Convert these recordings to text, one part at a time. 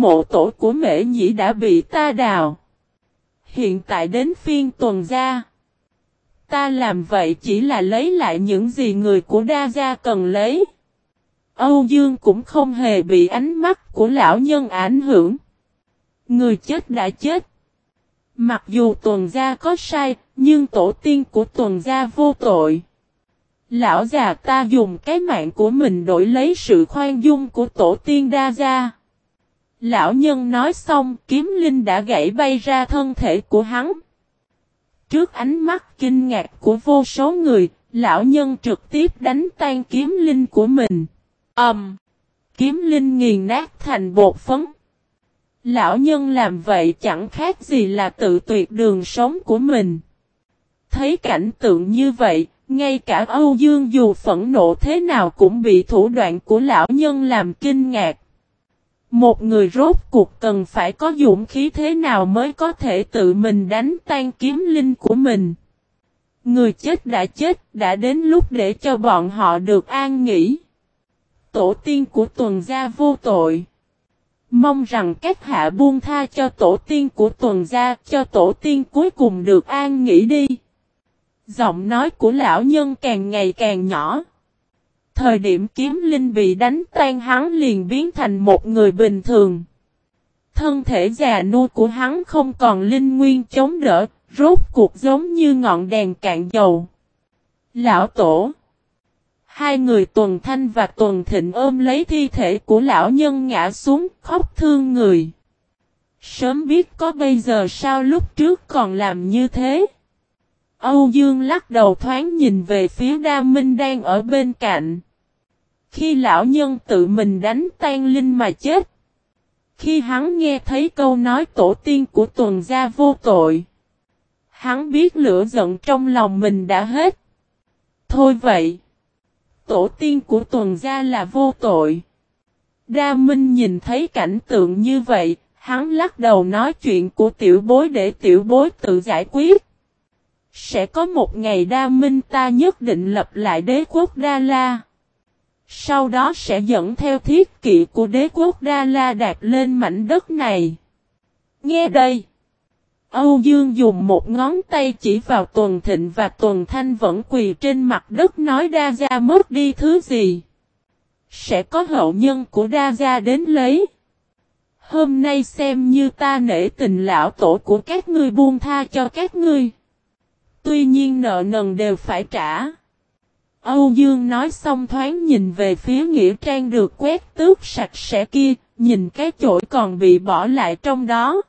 mộ tổ của mễ nhĩ đã bị ta đào. Hiện tại đến phiên tuần gia. Ta làm vậy chỉ là lấy lại những gì người của đa gia cần lấy. Âu Dương cũng không hề bị ánh mắt của lão nhân ảnh hưởng. Người chết đã chết. Mặc dù tuần gia có sai, nhưng tổ tiên của tuần gia vô tội. Lão già ta dùng cái mạng của mình đổi lấy sự khoan dung của tổ tiên đa gia. Lão nhân nói xong, kiếm linh đã gãy bay ra thân thể của hắn. Trước ánh mắt kinh ngạc của vô số người, lão nhân trực tiếp đánh tan kiếm linh của mình. Ầm! Um, kiếm linh nghiền nát thành bột phấn. Lão nhân làm vậy chẳng khác gì là tự tuyệt đường sống của mình. Thấy cảnh tượng như vậy, ngay cả Âu Dương dù phẫn nộ thế nào cũng bị thủ đoạn của lão nhân làm kinh ngạc. Một người rốt cuộc cần phải có dũng khí thế nào mới có thể tự mình đánh tan kiếm linh của mình. Người chết đã chết, đã đến lúc để cho bọn họ được an nghỉ. Tổ tiên của tuần gia vô tội. Mong rằng các hạ buông tha cho tổ tiên của tuần gia, cho tổ tiên cuối cùng được an nghỉ đi. Giọng nói của lão nhân càng ngày càng nhỏ. Thời điểm kiếm linh bị đánh tan hắn liền biến thành một người bình thường. Thân thể già nua của hắn không còn linh nguyên chống đỡ, rốt cuộc giống như ngọn đèn cạn dầu. Lão tổ Hai người tuần thanh và tuần thịnh ôm lấy thi thể của lão nhân ngã xuống khóc thương người. Sớm biết có bây giờ sao lúc trước còn làm như thế. Âu Dương lắc đầu thoáng nhìn về phía Đa Minh đang ở bên cạnh. Khi lão nhân tự mình đánh tan linh mà chết. Khi hắn nghe thấy câu nói tổ tiên của tuần gia vô tội. Hắn biết lửa giận trong lòng mình đã hết. Thôi vậy. Tổ tiên của tuần gia là vô tội. Đa Minh nhìn thấy cảnh tượng như vậy, hắn lắc đầu nói chuyện của tiểu bối để tiểu bối tự giải quyết. Sẽ có một ngày Đa Minh ta nhất định lập lại đế quốc Đa La. Sau đó sẽ dẫn theo thiết kỵ của đế quốc Đa La đạt lên mảnh đất này. Nghe đây. Âu Dương dùng một ngón tay chỉ vào Tuần Thịnh và Tuần Thanh vẫn quỳ trên mặt đất nói Đa Gia mất đi thứ gì. Sẽ có hậu nhân của Đa Gia đến lấy. Hôm nay xem như ta nể tình lão tổ của các ngươi buông tha cho các ngươi. Tuy nhiên nợ nần đều phải trả. Âu Dương nói xong thoáng nhìn về phía Nghĩa Trang được quét tước sạch sẽ kia, nhìn cái chổi còn bị bỏ lại trong đó.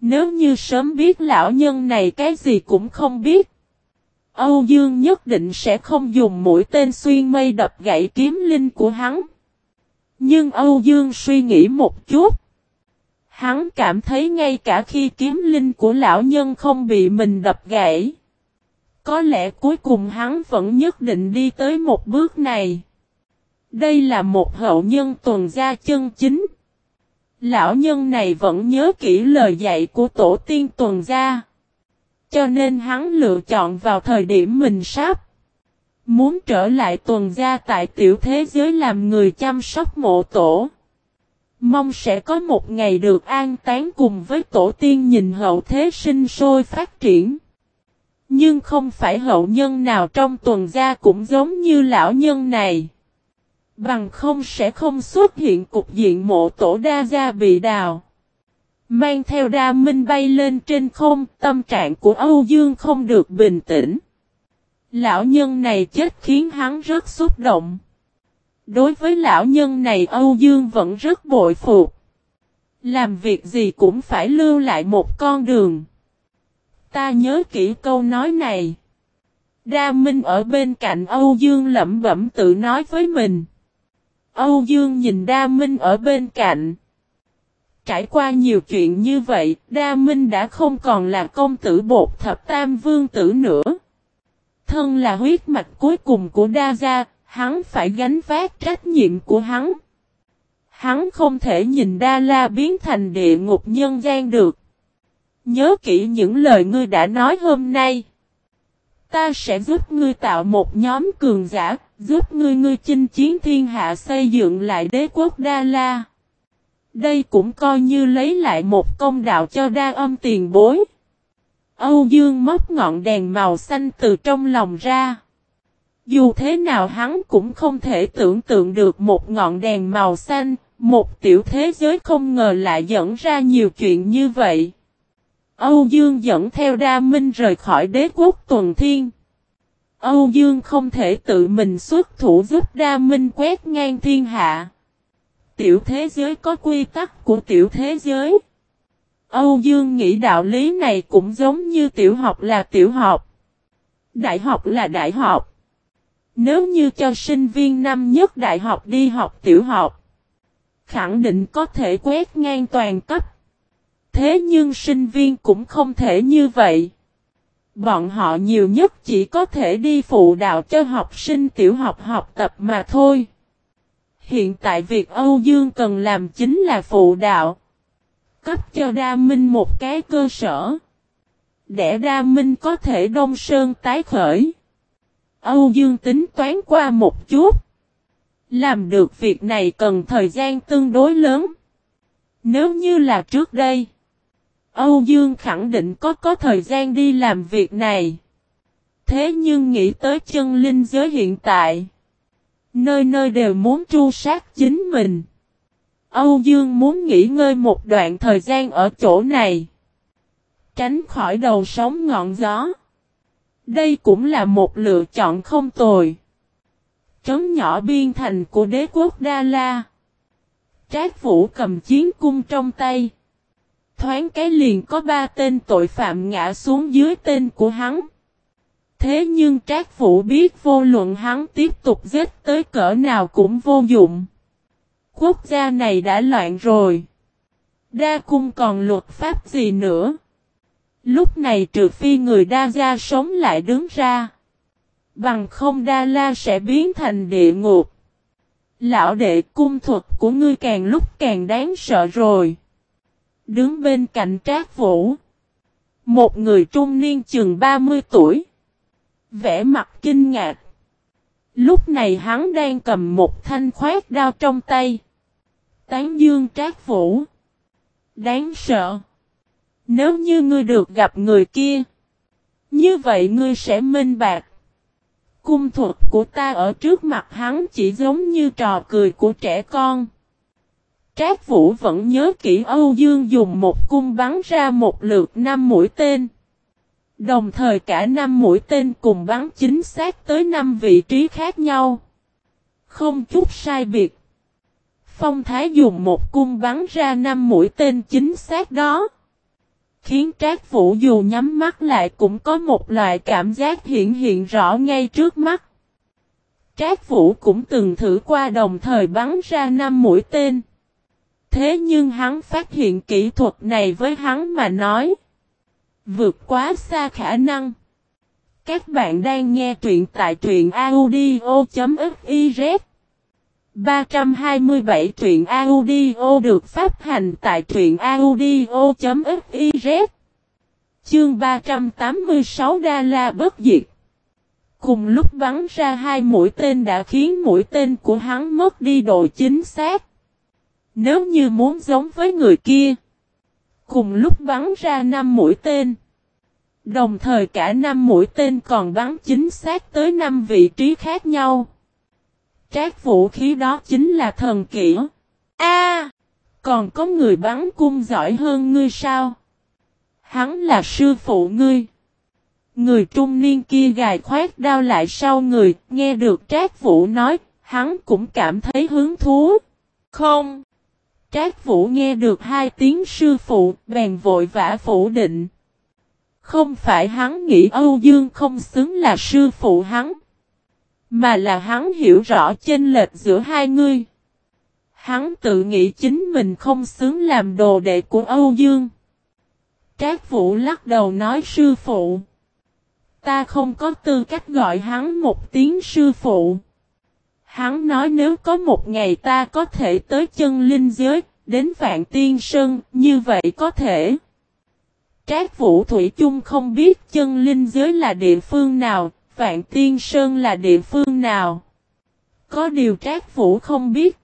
Nếu như sớm biết lão nhân này cái gì cũng không biết. Âu Dương nhất định sẽ không dùng mũi tên xuyên mây đập gãy kiếm linh của hắn. Nhưng Âu Dương suy nghĩ một chút. Hắn cảm thấy ngay cả khi kiếm linh của lão nhân không bị mình đập gãy. Có lẽ cuối cùng hắn vẫn nhất định đi tới một bước này. Đây là một hậu nhân tuần gia chân chính. Lão nhân này vẫn nhớ kỹ lời dạy của tổ tiên tuần gia. Cho nên hắn lựa chọn vào thời điểm mình sắp. Muốn trở lại tuần gia tại tiểu thế giới làm người chăm sóc mộ tổ. Mong sẽ có một ngày được an tán cùng với tổ tiên nhìn hậu thế sinh sôi phát triển. Nhưng không phải hậu nhân nào trong tuần gia cũng giống như lão nhân này. Bằng không sẽ không xuất hiện cục diện mộ tổ đa gia bị đào. Mang theo đa minh bay lên trên không, tâm trạng của Âu Dương không được bình tĩnh. Lão nhân này chết khiến hắn rất xúc động. Đối với lão nhân này Âu Dương vẫn rất bội phục. Làm việc gì cũng phải lưu lại một con đường. Ta nhớ kỹ câu nói này. Đa Minh ở bên cạnh Âu Dương lẩm bẩm tự nói với mình. Âu Dương nhìn Đa Minh ở bên cạnh. Trải qua nhiều chuyện như vậy, Đa Minh đã không còn là công tử bột thập tam vương tử nữa. Thân là huyết mạch cuối cùng của Đa Gia, hắn phải gánh vác trách nhiệm của hắn. Hắn không thể nhìn Đa La biến thành địa ngục nhân gian được. Nhớ kỹ những lời ngươi đã nói hôm nay. Ta sẽ giúp ngươi tạo một nhóm cường giả, giúp ngươi ngươi chinh chiến thiên hạ xây dựng lại đế quốc Đa La. Đây cũng coi như lấy lại một công đạo cho đa âm tiền bối. Âu Dương móc ngọn đèn màu xanh từ trong lòng ra. Dù thế nào hắn cũng không thể tưởng tượng được một ngọn đèn màu xanh, một tiểu thế giới không ngờ lại dẫn ra nhiều chuyện như vậy. Âu Dương dẫn theo Đa Minh rời khỏi đế quốc tuần thiên. Âu Dương không thể tự mình xuất thủ giúp Đa Minh quét ngang thiên hạ. Tiểu thế giới có quy tắc của tiểu thế giới. Âu Dương nghĩ đạo lý này cũng giống như tiểu học là tiểu học. Đại học là đại học. Nếu như cho sinh viên năm nhất đại học đi học tiểu học, khẳng định có thể quét ngang toàn cấp. Thế nhưng sinh viên cũng không thể như vậy. Bọn họ nhiều nhất chỉ có thể đi phụ đạo cho học sinh tiểu học học tập mà thôi. Hiện tại việc Âu Dương cần làm chính là phụ đạo. Cấp cho Đa Minh một cái cơ sở. Để Đa Minh có thể đông sơn tái khởi. Âu Dương tính toán qua một chút. Làm được việc này cần thời gian tương đối lớn. Nếu như là trước đây. Âu Dương khẳng định có có thời gian đi làm việc này. Thế nhưng nghĩ tới chân linh giới hiện tại. Nơi nơi đều muốn tru sát chính mình. Âu Dương muốn nghỉ ngơi một đoạn thời gian ở chỗ này. Tránh khỏi đầu sóng ngọn gió. Đây cũng là một lựa chọn không tồi. Trấn nhỏ biên thành của đế quốc Đa La. Trác Vũ cầm chiến cung trong tay. Thoáng cái liền có ba tên tội phạm ngã xuống dưới tên của hắn. Thế nhưng Trác Vũ biết vô luận hắn tiếp tục giết tới cỡ nào cũng vô dụng. Quốc gia này đã loạn rồi. Đa cung còn luật pháp gì nữa? Lúc này trừ phi người đa gia sống lại đứng ra. Bằng không đa la sẽ biến thành địa ngục. Lão đệ, cung thuật của ngươi càng lúc càng đáng sợ rồi. Đứng bên cạnh trác vũ. Một người trung niên chừng 30 tuổi. Vẽ mặt kinh ngạc. Lúc này hắn đang cầm một thanh khoét đao trong tay. Tán dương trác vũ. Đáng sợ. Nếu như ngươi được gặp người kia. Như vậy ngươi sẽ minh bạc. Cung thuật của ta ở trước mặt hắn chỉ giống như trò cười của trẻ con. Trác Vũ vẫn nhớ kỹ Âu Dương dùng một cung bắn ra một lượt năm mũi tên. Đồng thời cả năm mũi tên cùng bắn chính xác tới năm vị trí khác nhau. Không chút sai biệt. Phong Thái dùng một cung bắn ra năm mũi tên chính xác đó. Khiến Trác Vũ dù nhắm mắt lại cũng có một loại cảm giác hiện hiện rõ ngay trước mắt. Trác Vũ cũng từng thử qua đồng thời bắn ra năm mũi tên. Thế nhưng hắn phát hiện kỹ thuật này với hắn mà nói. Vượt quá xa khả năng. Các bạn đang nghe truyện tại truyện audio.fiz 327 truyện audio được phát hành tại truyện audio.fiz Chương 386 Đa La bất diệt Cùng lúc bắn ra hai mũi tên đã khiến mũi tên của hắn mất đi độ chính xác. Nếu như muốn giống với người kia, cùng lúc bắn ra năm mũi tên. Đồng thời cả năm mũi tên còn bắn chính xác tới năm vị trí khác nhau. Trác vũ khí đó chính là thần kỹ. A, còn có người bắn cung giỏi hơn ngươi sao? Hắn là sư phụ ngươi. Người trung niên kia gài khoét đao lại sau người, nghe được Trác Vũ nói, hắn cũng cảm thấy hứng thú. Không. Trác Vũ nghe được hai tiếng sư phụ, bèn vội vã phủ định. Không phải hắn nghĩ Âu Dương không xứng là sư phụ hắn. Mà là hắn hiểu rõ chênh lệch giữa hai người. Hắn tự nghĩ chính mình không xứng làm đồ đệ của Âu Dương. Trác Vũ lắc đầu nói sư phụ. Ta không có tư cách gọi hắn một tiếng sư phụ. Hắn nói nếu có một ngày ta có thể tới chân linh giới, đến vạn tiên sơn, như vậy có thể. Trác Vũ Thủy chung không biết chân linh giới là địa phương nào, vạn tiên sơn là địa phương nào. Có điều Trác Vũ không biết.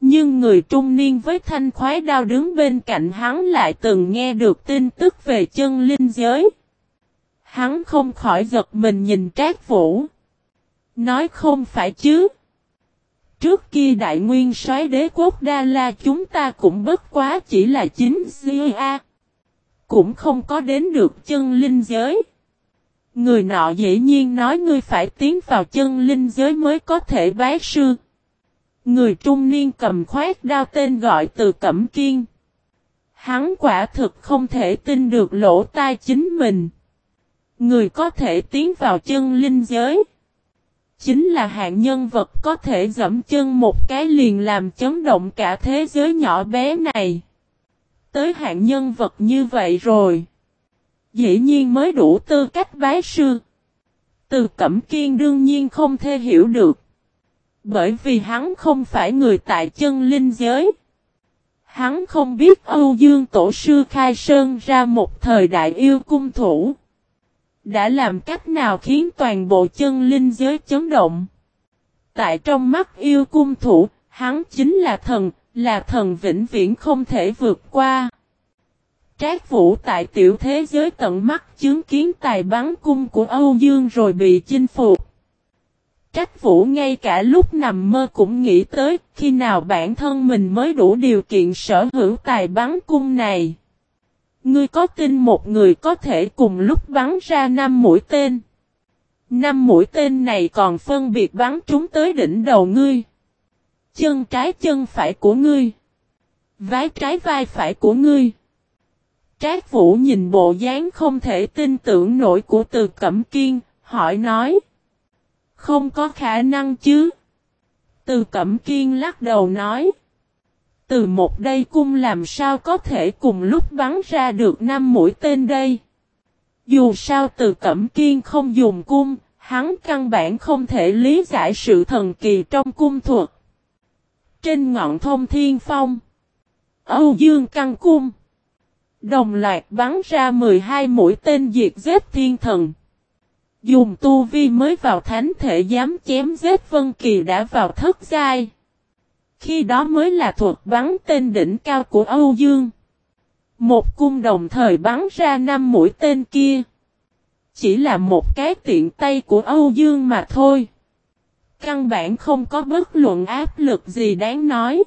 Nhưng người trung niên với thanh khoái đao đứng bên cạnh hắn lại từng nghe được tin tức về chân linh giới. Hắn không khỏi giật mình nhìn Trác Vũ. Nói không phải chứ. Trước kia đại nguyên soái đế quốc Đa La chúng ta cũng bất quá chỉ là chính a Cũng không có đến được chân linh giới. Người nọ dĩ nhiên nói ngươi phải tiến vào chân linh giới mới có thể bái sư. Người trung niên cầm khoét đao tên gọi từ Cẩm Kiên. Hắn quả thực không thể tin được lỗ tai chính mình. Người có thể tiến vào chân linh giới. Chính là hạng nhân vật có thể dẫm chân một cái liền làm chấn động cả thế giới nhỏ bé này. Tới hạng nhân vật như vậy rồi. Dĩ nhiên mới đủ tư cách bái sư. Từ Cẩm Kiên đương nhiên không thể hiểu được. Bởi vì hắn không phải người tại chân linh giới. Hắn không biết Âu Dương Tổ sư khai sơn ra một thời đại yêu cung thủ. Đã làm cách nào khiến toàn bộ chân linh giới chấn động. Tại trong mắt yêu cung thủ, hắn chính là thần, là thần vĩnh viễn không thể vượt qua. Trác Vũ tại tiểu thế giới tận mắt chứng kiến tài bắn cung của Âu Dương rồi bị chinh phục. Trác Vũ ngay cả lúc nằm mơ cũng nghĩ tới khi nào bản thân mình mới đủ điều kiện sở hữu tài bắn cung này. Ngươi có tin một người có thể cùng lúc bắn ra năm mũi tên. Năm mũi tên này còn phân biệt bắn trúng tới đỉnh đầu ngươi. Chân trái chân phải của ngươi. Vái trái vai phải của ngươi. Trác Vũ nhìn bộ dáng không thể tin tưởng nổi của từ Cẩm Kiên, hỏi nói. Không có khả năng chứ. Từ Cẩm Kiên lắc đầu nói. Từ một đây cung làm sao có thể cùng lúc bắn ra được năm mũi tên đây. Dù sao từ Cẩm Kiên không dùng cung, hắn căn bản không thể lý giải sự thần kỳ trong cung thuật. Trên ngọn thông thiên phong, Âu Dương Căng Cung, đồng loạt bắn ra 12 mũi tên diệt giết thiên thần. Dùng tu vi mới vào thánh thể dám chém giết Vân Kỳ đã vào thất giai. Khi đó mới là thuật bắn tên đỉnh cao của Âu Dương. Một cung đồng thời bắn ra năm mũi tên kia. Chỉ là một cái tiện tay của Âu Dương mà thôi. Căn bản không có bất luận áp lực gì đáng nói.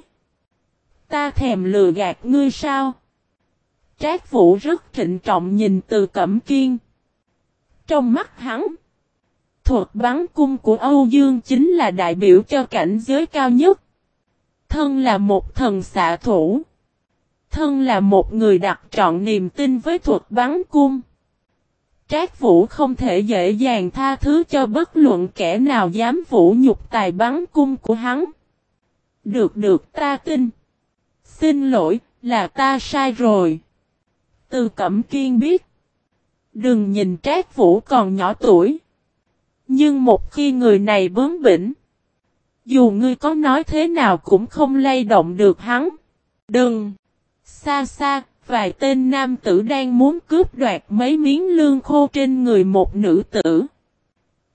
Ta thèm lừa gạt ngươi sao? Trác Vũ rất trịnh trọng nhìn từ Cẩm Kiên. Trong mắt hắn, thuật bắn cung của Âu Dương chính là đại biểu cho cảnh giới cao nhất. Thân là một thần xạ thủ. Thân là một người đặt trọn niềm tin với thuật bắn cung. Trác Vũ không thể dễ dàng tha thứ cho bất luận kẻ nào dám vũ nhục tài bắn cung của hắn. Được được ta tin. Xin lỗi, là ta sai rồi. Từ Cẩm Kiên biết. Đừng nhìn Trác Vũ còn nhỏ tuổi. Nhưng một khi người này bướng bỉnh. Dù ngươi có nói thế nào cũng không lay động được hắn. Đừng! Xa xa, vài tên nam tử đang muốn cướp đoạt mấy miếng lương khô trên người một nữ tử.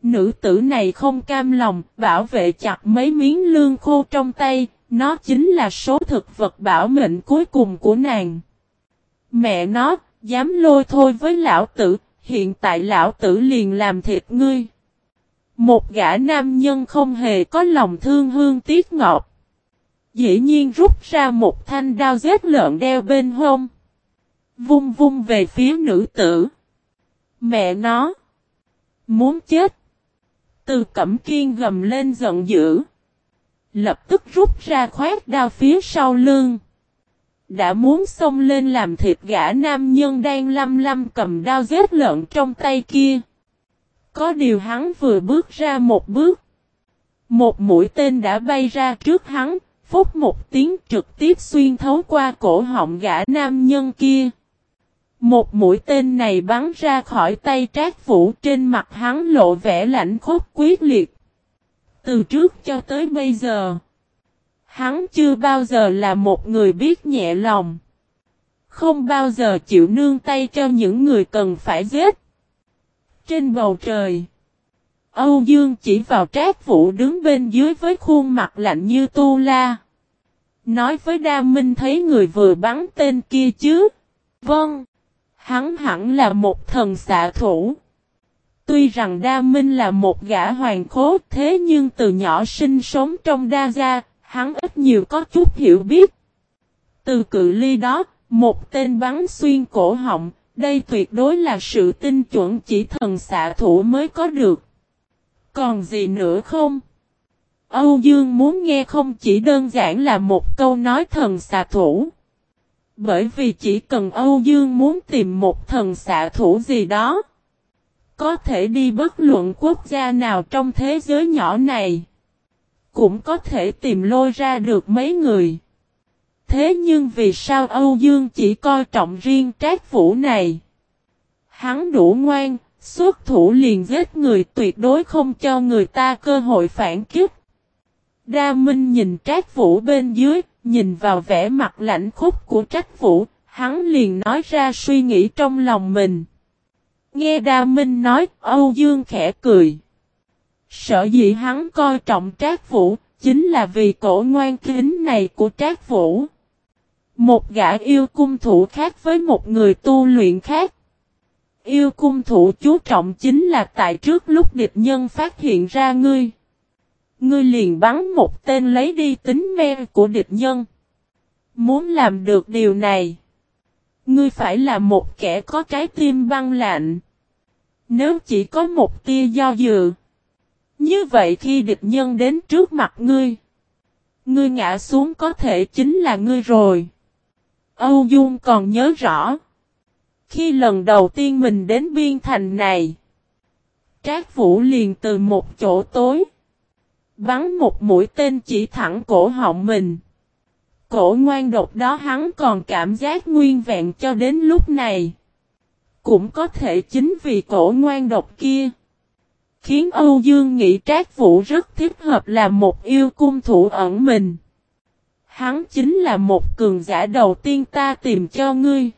Nữ tử này không cam lòng, bảo vệ chặt mấy miếng lương khô trong tay, nó chính là số thực vật bảo mệnh cuối cùng của nàng. Mẹ nó, dám lôi thôi với lão tử, hiện tại lão tử liền làm thịt ngươi. Một gã nam nhân không hề có lòng thương hương tiếc ngọt. Dĩ nhiên rút ra một thanh đao giết lợn đeo bên hông. Vung vung về phía nữ tử. Mẹ nó. Muốn chết. Từ cẩm kiên gầm lên giận dữ. Lập tức rút ra khoét đao phía sau lưng. Đã muốn xông lên làm thịt gã nam nhân đang lăm lăm cầm đao giết lợn trong tay kia. Có điều hắn vừa bước ra một bước. Một mũi tên đã bay ra trước hắn, phút một tiếng trực tiếp xuyên thấu qua cổ họng gã nam nhân kia. Một mũi tên này bắn ra khỏi tay trác vũ trên mặt hắn lộ vẻ lạnh khốc quyết liệt. Từ trước cho tới bây giờ, hắn chưa bao giờ là một người biết nhẹ lòng. Không bao giờ chịu nương tay cho những người cần phải giết. Trên bầu trời, Âu Dương chỉ vào trác vũ đứng bên dưới với khuôn mặt lạnh như tu la. Nói với Đa Minh thấy người vừa bắn tên kia chứ. Vâng. Hắn hẳn là một thần xạ thủ. Tuy rằng Đa Minh là một gã hoàng khố thế nhưng từ nhỏ sinh sống trong Đa Gia, hắn ít nhiều có chút hiểu biết. Từ cự ly đó, một tên bắn xuyên cổ họng, đây tuyệt đối là sự tinh chuẩn chỉ thần xạ thủ mới có được. Còn gì nữa không? Âu Dương muốn nghe không chỉ đơn giản là một câu nói thần xạ thủ. Bởi vì chỉ cần Âu Dương muốn tìm một thần xạ thủ gì đó. Có thể đi bất luận quốc gia nào trong thế giới nhỏ này. Cũng có thể tìm lôi ra được mấy người. Thế nhưng vì sao Âu Dương chỉ coi trọng riêng trác vũ này? Hắn đủ ngoan, xuất thủ liền giết người tuyệt đối không cho người ta cơ hội phản kích. Đa Minh nhìn trác vũ bên dưới, nhìn vào vẻ mặt lạnh khúc của trác vũ, hắn liền nói ra suy nghĩ trong lòng mình. Nghe Đa Minh nói, Âu Dương khẽ cười. Sợ dĩ hắn coi trọng trác vũ, chính là vì cổ ngoan kính này của trác vũ. Một gã yêu cung thủ khác với một người tu luyện khác. Yêu cung thủ chú trọng chính là tại trước lúc địch nhân phát hiện ra ngươi. Ngươi liền bắn một tên lấy đi tính me của địch nhân. Muốn làm được điều này. Ngươi phải là một kẻ có trái tim băng lạnh. Nếu chỉ có một tia do dự. Như vậy khi địch nhân đến trước mặt ngươi. Ngươi ngã xuống có thể chính là ngươi rồi. Âu Dung còn nhớ rõ. Khi lần đầu tiên mình đến biên thành này. Trác Vũ liền từ một chỗ tối. Bắn một mũi tên chỉ thẳng cổ họng mình. Cổ ngoan độc đó hắn còn cảm giác nguyên vẹn cho đến lúc này. Cũng có thể chính vì cổ ngoan độc kia. Khiến Âu Dương nghĩ Trác Vũ rất thích hợp là một yêu cung thủ ẩn mình. Hắn chính là một cường giả đầu tiên ta tìm cho ngươi.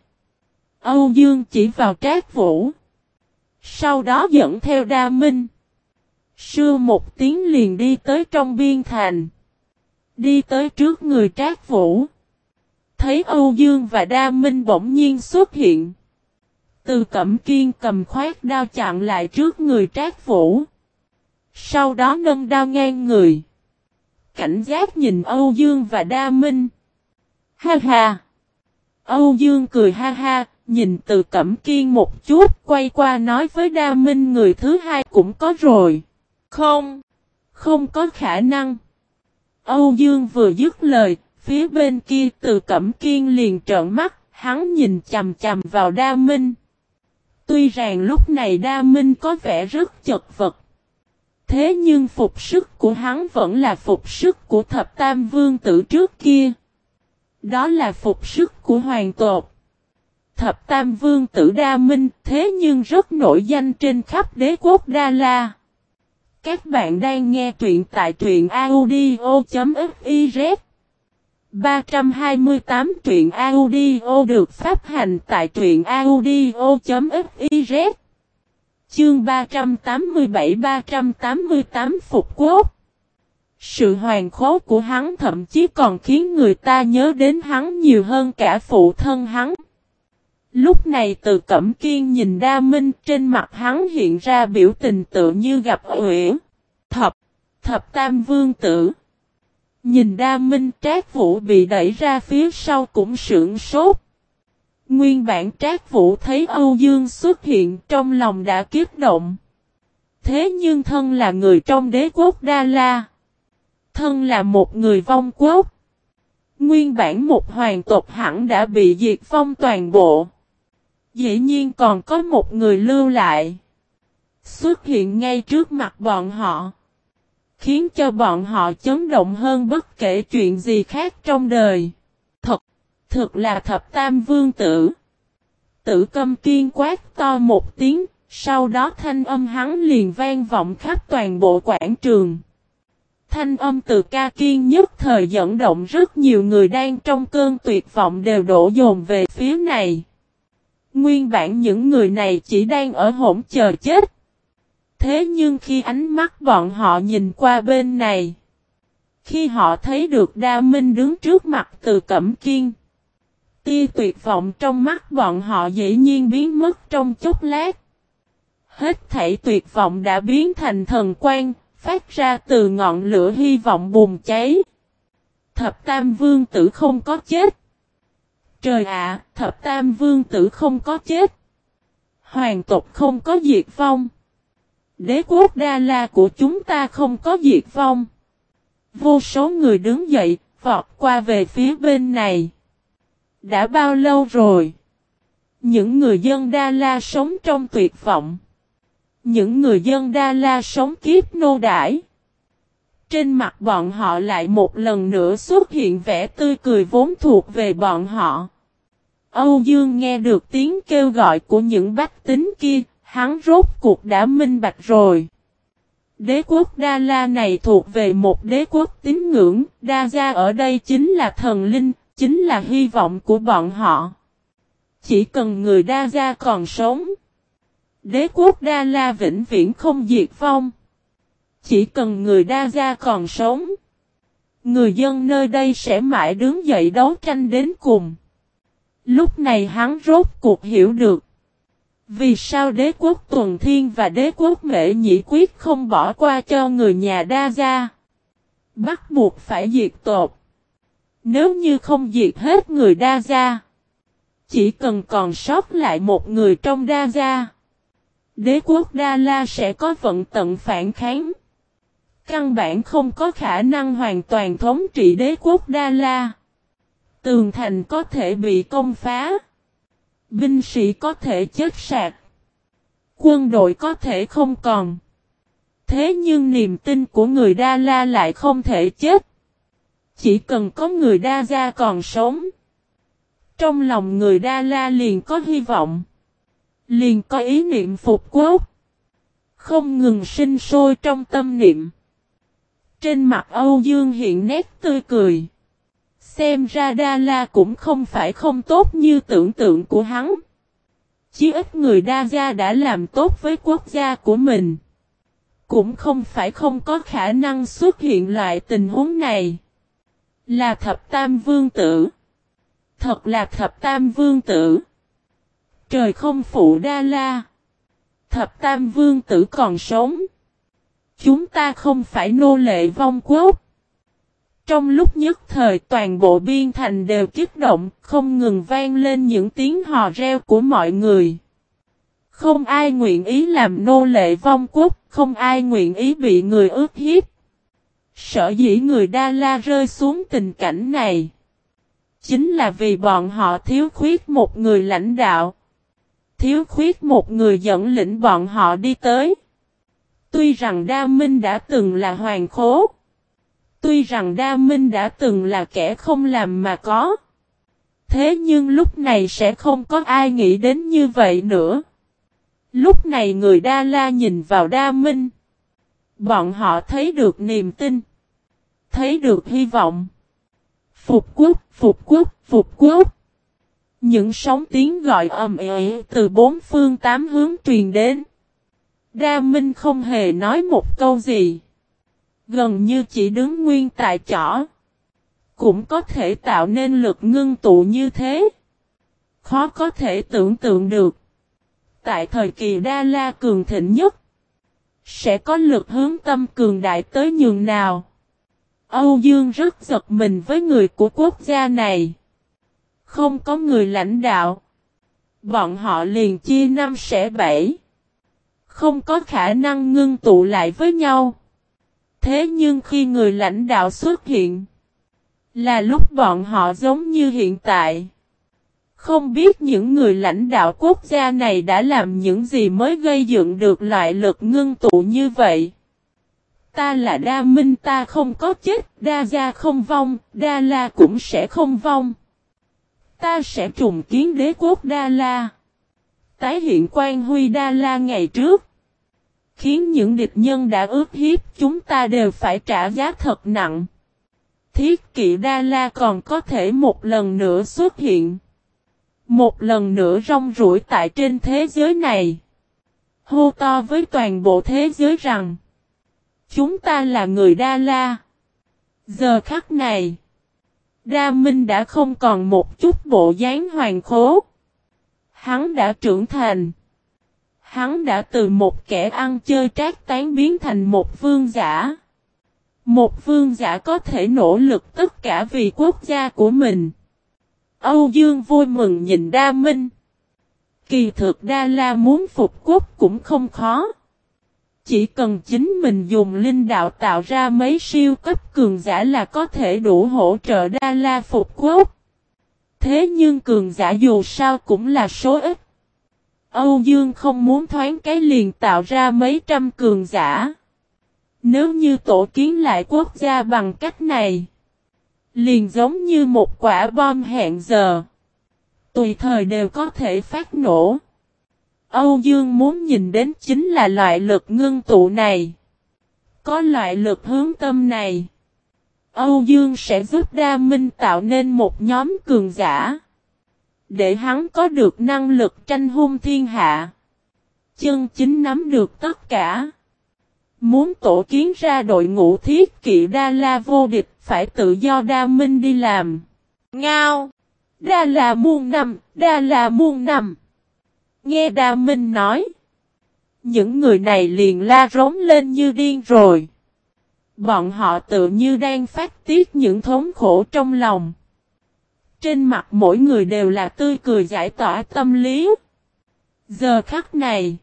Âu Dương chỉ vào Trác Vũ. Sau đó dẫn theo Đa Minh. Sư một tiếng liền đi tới trong biên thành. Đi tới trước người Trác Vũ. Thấy Âu Dương và Đa Minh bỗng nhiên xuất hiện. Từ Cẩm Kiên cầm khoát đao chặn lại trước người Trác Vũ. Sau đó nâng đao ngang người. Cảnh giác nhìn Âu Dương và Đa Minh. Ha ha! Âu Dương cười ha ha, nhìn từ Cẩm Kiên một chút, quay qua nói với Đa Minh người thứ hai cũng có rồi. Không! Không có khả năng. Âu Dương vừa dứt lời, phía bên kia từ Cẩm Kiên liền trợn mắt, hắn nhìn chầm chầm vào Đa Minh. Tuy rằng lúc này Đa Minh có vẻ rất chật vật. Thế nhưng phục sức của hắn vẫn là phục sức của thập tam vương tử trước kia. Đó là phục sức của hoàng tộc. Thập tam vương tử Đa Minh thế nhưng rất nổi danh trên khắp đế quốc Đa La. Các bạn đang nghe truyện tại truyện audio.fiz 328 truyện audio được phát hành tại truyện audio.fiz Chương 387-388 Phục Quốc Sự hoàn khố của hắn thậm chí còn khiến người ta nhớ đến hắn nhiều hơn cả phụ thân hắn. Lúc này từ Cẩm Kiên nhìn Đa Minh trên mặt hắn hiện ra biểu tình tự như gặp uyển. Thập, thập tam vương tử. Nhìn Đa Minh Trác Vũ bị đẩy ra phía sau cũng sưởng sốt. Nguyên bản Trác Vũ thấy Âu Dương xuất hiện trong lòng đã kiếp động. Thế nhưng thân là người trong đế quốc Đa La. Thân là một người vong quốc. Nguyên bản một hoàng tộc hẳn đã bị diệt vong toàn bộ. Dĩ nhiên còn có một người lưu lại. Xuất hiện ngay trước mặt bọn họ. Khiến cho bọn họ chấn động hơn bất kể chuyện gì khác trong đời. Thật, là thập tam vương tử. Tử câm kiên quát to một tiếng, sau đó thanh âm hắn liền vang vọng khắp toàn bộ quảng trường. Thanh âm từ ca kiên nhất thời dẫn động rất nhiều người đang trong cơn tuyệt vọng đều đổ dồn về phía này. Nguyên bản những người này chỉ đang ở hỗn chờ chết. Thế nhưng khi ánh mắt bọn họ nhìn qua bên này, Khi họ thấy được Đa Minh đứng trước mặt từ Cẩm Kiên. Tia tuyệt vọng trong mắt bọn họ dễ nhiên biến mất trong chốc lát. Hết thảy tuyệt vọng đã biến thành thần quan, phát ra từ ngọn lửa hy vọng bùng cháy. Thập Tam Vương tử không có chết. Trời ạ, Thập Tam Vương tử không có chết. Hoàng tộc không có diệt vong. Đế quốc Đa La của chúng ta không có diệt vong. Vô số người đứng dậy, vọt qua về phía bên này. Đã bao lâu rồi? Những người dân Đa La sống trong tuyệt vọng. Những người dân Đa La sống kiếp nô đãi. Trên mặt bọn họ lại một lần nữa xuất hiện vẻ tươi cười vốn thuộc về bọn họ. Âu Dương nghe được tiếng kêu gọi của những bách tính kia, hắn rốt cuộc đã minh bạch rồi. Đế quốc Đa La này thuộc về một đế quốc tín ngưỡng, Đa Gia ở đây chính là thần linh, chính là hy vọng của bọn họ. Chỉ cần người Đa Gia còn sống, đế quốc Đa La vĩnh viễn không diệt vong. Chỉ cần người Đa Gia còn sống, người dân nơi đây sẽ mãi đứng dậy đấu tranh đến cùng. Lúc này hắn rốt cuộc hiểu được. Vì sao đế quốc tuần thiên và đế quốc mệ Nhĩ quyết không bỏ qua cho người nhà đa gia? Bắt buộc phải diệt tột. Nếu như không diệt hết người đa gia. Chỉ cần còn sót lại một người trong đa gia. Đế quốc Đa La sẽ có vận tận phản kháng. Căn bản không có khả năng hoàn toàn thống trị đế quốc Đa La. Tường thành có thể bị công phá. Binh sĩ có thể chết sạc. Quân đội có thể không còn. Thế nhưng niềm tin của người Đa La lại không thể chết. Chỉ cần có người Đa Gia còn sống. Trong lòng người Đa La liền có hy vọng. Liền có ý niệm phục quốc. Không ngừng sinh sôi trong tâm niệm. Trên mặt Âu Dương hiện nét tươi cười. Xem ra Đa La cũng không phải không tốt như tưởng tượng của hắn. Chỉ ít người Đa Gia đã làm tốt với quốc gia của mình. Cũng không phải không có khả năng xuất hiện lại tình huống này. Là thập tam vương tử. Thật là thập tam vương tử. Trời không phụ Đa La. Thập tam vương tử còn sống. Chúng ta không phải nô lệ vong quốc. Trong lúc nhất thời toàn bộ biên thành đều kích động, không ngừng vang lên những tiếng hò reo của mọi người. Không ai nguyện ý làm nô lệ vong quốc, không ai nguyện ý bị người ước hiếp. Sở dĩ người Đa La rơi xuống tình cảnh này. Chính là vì bọn họ thiếu khuyết một người lãnh đạo. Thiếu khuyết một người dẫn lĩnh bọn họ đi tới. Tuy rằng Đa Minh đã từng là hoàng khố. Tuy rằng Đa Minh đã từng là kẻ không làm mà có. Thế nhưng lúc này sẽ không có ai nghĩ đến như vậy nữa. Lúc này người Đa La nhìn vào Đa Minh. Bọn họ thấy được niềm tin. Thấy được hy vọng. Phục quốc, phục quốc, phục quốc. Những sóng tiếng gọi ầm ĩ từ bốn phương tám hướng truyền đến. Đa Minh không hề nói một câu gì. Gần như chỉ đứng nguyên tại chỗ. Cũng có thể tạo nên lực ngưng tụ như thế. Khó có thể tưởng tượng được. Tại thời kỳ Đa La cường thịnh nhất. Sẽ có lực hướng tâm cường đại tới nhường nào. Âu Dương rất giật mình với người của quốc gia này. Không có người lãnh đạo. Bọn họ liền chia năm sẽ bảy. Không có khả năng ngưng tụ lại với nhau. Thế nhưng khi người lãnh đạo xuất hiện, là lúc bọn họ giống như hiện tại. Không biết những người lãnh đạo quốc gia này đã làm những gì mới gây dựng được loại lực ngưng tụ như vậy. Ta là đa minh ta không có chết, đa gia không vong, đa la cũng sẽ không vong. Ta sẽ trùng kiến đế quốc đa la. Tái hiện quan huy đa la ngày trước khiến những địch nhân đã ước hiếp chúng ta đều phải trả giá thật nặng. Thiết kỵ Đa La còn có thể một lần nữa xuất hiện. Một lần nữa rong rủi tại trên thế giới này. Hô to với toàn bộ thế giới rằng Chúng ta là người Đa La. Giờ khắc này, Đa Minh đã không còn một chút bộ dáng hoàng khố. Hắn đã trưởng thành. Hắn đã từ một kẻ ăn chơi trác tán biến thành một vương giả. Một vương giả có thể nỗ lực tất cả vì quốc gia của mình. Âu Dương vui mừng nhìn Đa Minh. Kỳ thực Đa La muốn phục quốc cũng không khó. Chỉ cần chính mình dùng linh đạo tạo ra mấy siêu cấp cường giả là có thể đủ hỗ trợ Đa La phục quốc. Thế nhưng cường giả dù sao cũng là số ít. Âu Dương không muốn thoáng cái liền tạo ra mấy trăm cường giả. Nếu như tổ kiến lại quốc gia bằng cách này, liền giống như một quả bom hẹn giờ. Tùy thời đều có thể phát nổ. Âu Dương muốn nhìn đến chính là loại lực ngưng tụ này. Có loại lực hướng tâm này. Âu Dương sẽ giúp Đa Minh tạo nên một nhóm cường giả. Để hắn có được năng lực tranh hung thiên hạ. Chân chính nắm được tất cả. Muốn tổ kiến ra đội ngũ thiết kỵ Đa La vô địch phải tự do Đa Minh đi làm. Ngao! Đa La muôn năm, Đa La muôn năm. Nghe Đa Minh nói. Những người này liền la rống lên như điên rồi. Bọn họ tự như đang phát tiết những thống khổ trong lòng. Trên mặt mỗi người đều là tươi cười giải tỏa tâm lý. Giờ khắc này,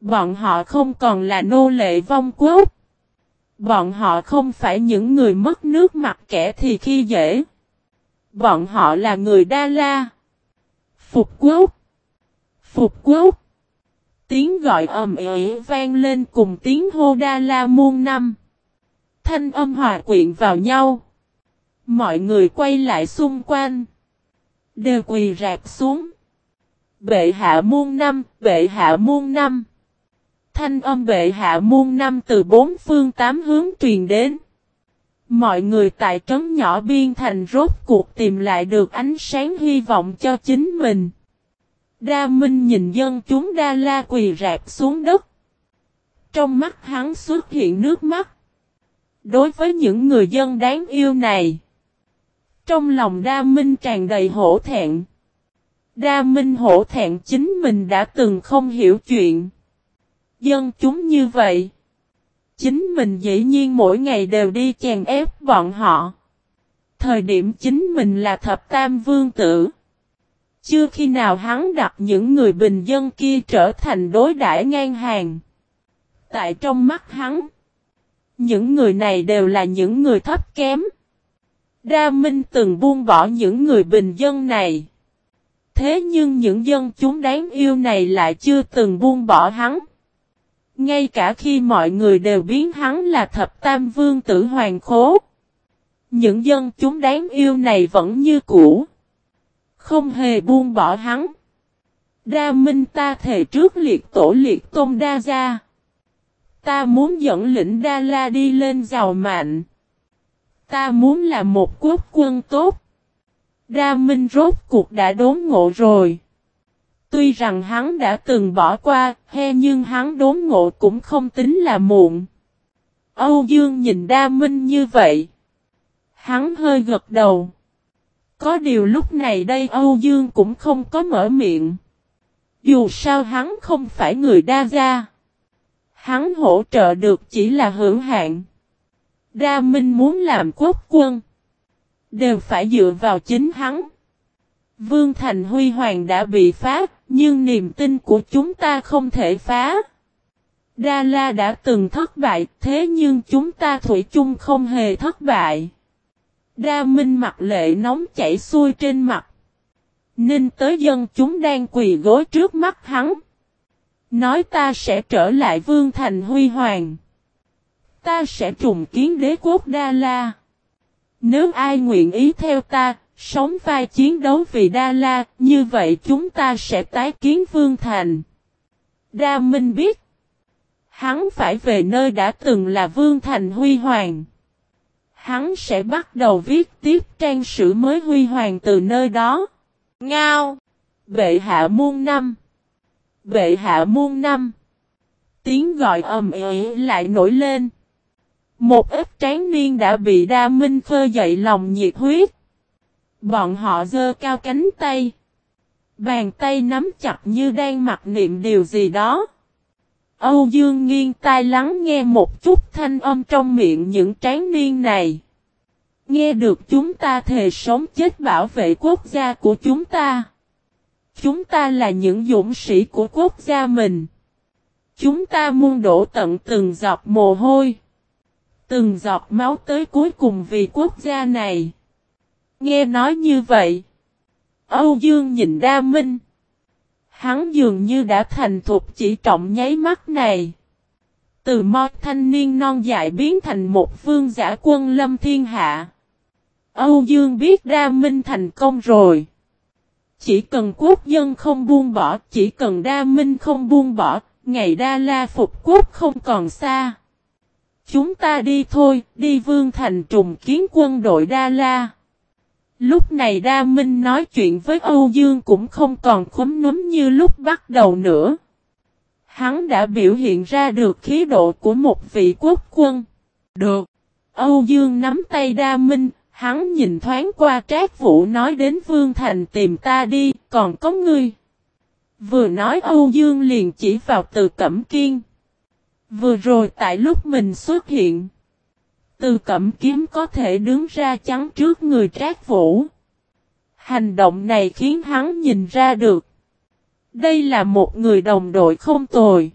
bọn họ không còn là nô lệ vong quốc. Bọn họ không phải những người mất nước mặt kẻ thì khi dễ. Bọn họ là người Đa La. Phục quốc. Phục quốc. Tiếng gọi ầm ĩ vang lên cùng tiếng hô Đa La muôn năm. Thanh âm hòa quyện vào nhau. Mọi người quay lại xung quanh. Đều quỳ rạp xuống. Bệ hạ muôn năm, bệ hạ muôn năm. Thanh âm bệ hạ muôn năm từ bốn phương tám hướng truyền đến. Mọi người tại trấn nhỏ biên thành rốt cuộc tìm lại được ánh sáng hy vọng cho chính mình. Đa Minh nhìn dân chúng Đa La quỳ rạp xuống đất. Trong mắt hắn xuất hiện nước mắt. Đối với những người dân đáng yêu này. Trong lòng Đa Minh tràn đầy hổ thẹn. Đa Minh hổ thẹn chính mình đã từng không hiểu chuyện. Dân chúng như vậy. Chính mình dĩ nhiên mỗi ngày đều đi chèn ép bọn họ. Thời điểm chính mình là thập tam vương tử. Chưa khi nào hắn đặt những người bình dân kia trở thành đối đãi ngang hàng. Tại trong mắt hắn, những người này đều là những người thấp kém. Đa Minh từng buông bỏ những người bình dân này. Thế nhưng những dân chúng đáng yêu này lại chưa từng buông bỏ hắn. Ngay cả khi mọi người đều biến hắn là thập tam vương tử hoàng khố. Những dân chúng đáng yêu này vẫn như cũ. Không hề buông bỏ hắn. Đa minh ta thề trước liệt tổ liệt tôn đa gia. Ta muốn dẫn lĩnh Đa La đi lên giàu mạnh. Ta muốn là một quốc quân tốt. Đa Minh rốt cuộc đã đốn ngộ rồi. Tuy rằng hắn đã từng bỏ qua, he nhưng hắn đốn ngộ cũng không tính là muộn. Âu Dương nhìn Đa Minh như vậy. Hắn hơi gật đầu. Có điều lúc này đây Âu Dương cũng không có mở miệng. Dù sao hắn không phải người đa gia. Hắn hỗ trợ được chỉ là hữu hạn. Đa Minh muốn làm quốc quân. Đều phải dựa vào chính hắn. Vương Thành Huy Hoàng đã bị phá, nhưng niềm tin của chúng ta không thể phá. Đa La đã từng thất bại, thế nhưng chúng ta thủy chung không hề thất bại. Đa Minh mặt lệ nóng chảy xuôi trên mặt. Ninh tới dân chúng đang quỳ gối trước mắt hắn. Nói ta sẽ trở lại Vương Thành Huy Hoàng. Ta sẽ trùng kiến đế quốc Đa La. Nếu ai nguyện ý theo ta, sống vai chiến đấu vì Đa La, như vậy chúng ta sẽ tái kiến Vương Thành. Đa Minh biết, hắn phải về nơi đã từng là Vương Thành Huy Hoàng. Hắn sẽ bắt đầu viết tiếp trang sử mới Huy Hoàng từ nơi đó. Ngao! Bệ hạ muôn năm! Bệ hạ muôn năm! Tiếng gọi ầm ĩ lại nổi lên. Một ít tráng niên đã bị đa minh khơi dậy lòng nhiệt huyết. Bọn họ dơ cao cánh tay. Bàn tay nắm chặt như đang mặc niệm điều gì đó. Âu Dương nghiêng tai lắng nghe một chút thanh âm trong miệng những tráng niên này. Nghe được chúng ta thề sống chết bảo vệ quốc gia của chúng ta. Chúng ta là những dũng sĩ của quốc gia mình. Chúng ta muôn đổ tận từng giọt mồ hôi. Từng giọt máu tới cuối cùng vì quốc gia này. Nghe nói như vậy. Âu Dương nhìn Đa Minh. Hắn dường như đã thành thục chỉ trọng nháy mắt này. Từ mo thanh niên non dại biến thành một vương giả quân lâm thiên hạ. Âu Dương biết Đa Minh thành công rồi. Chỉ cần quốc dân không buông bỏ, chỉ cần Đa Minh không buông bỏ, ngày Đa La phục quốc không còn xa. Chúng ta đi thôi, đi Vương Thành trùng kiến quân đội Đa La. Lúc này Đa Minh nói chuyện với Âu Dương cũng không còn khấm núm như lúc bắt đầu nữa. Hắn đã biểu hiện ra được khí độ của một vị quốc quân. Được. Âu Dương nắm tay Đa Minh, hắn nhìn thoáng qua Trác Vũ nói đến Vương Thành tìm ta đi, còn có ngươi. Vừa nói Âu Dương liền chỉ vào từ Cẩm Kiên. Vừa rồi tại lúc mình xuất hiện. Từ cẩm kiếm có thể đứng ra chắn trước người trác vũ. Hành động này khiến hắn nhìn ra được. Đây là một người đồng đội không tồi.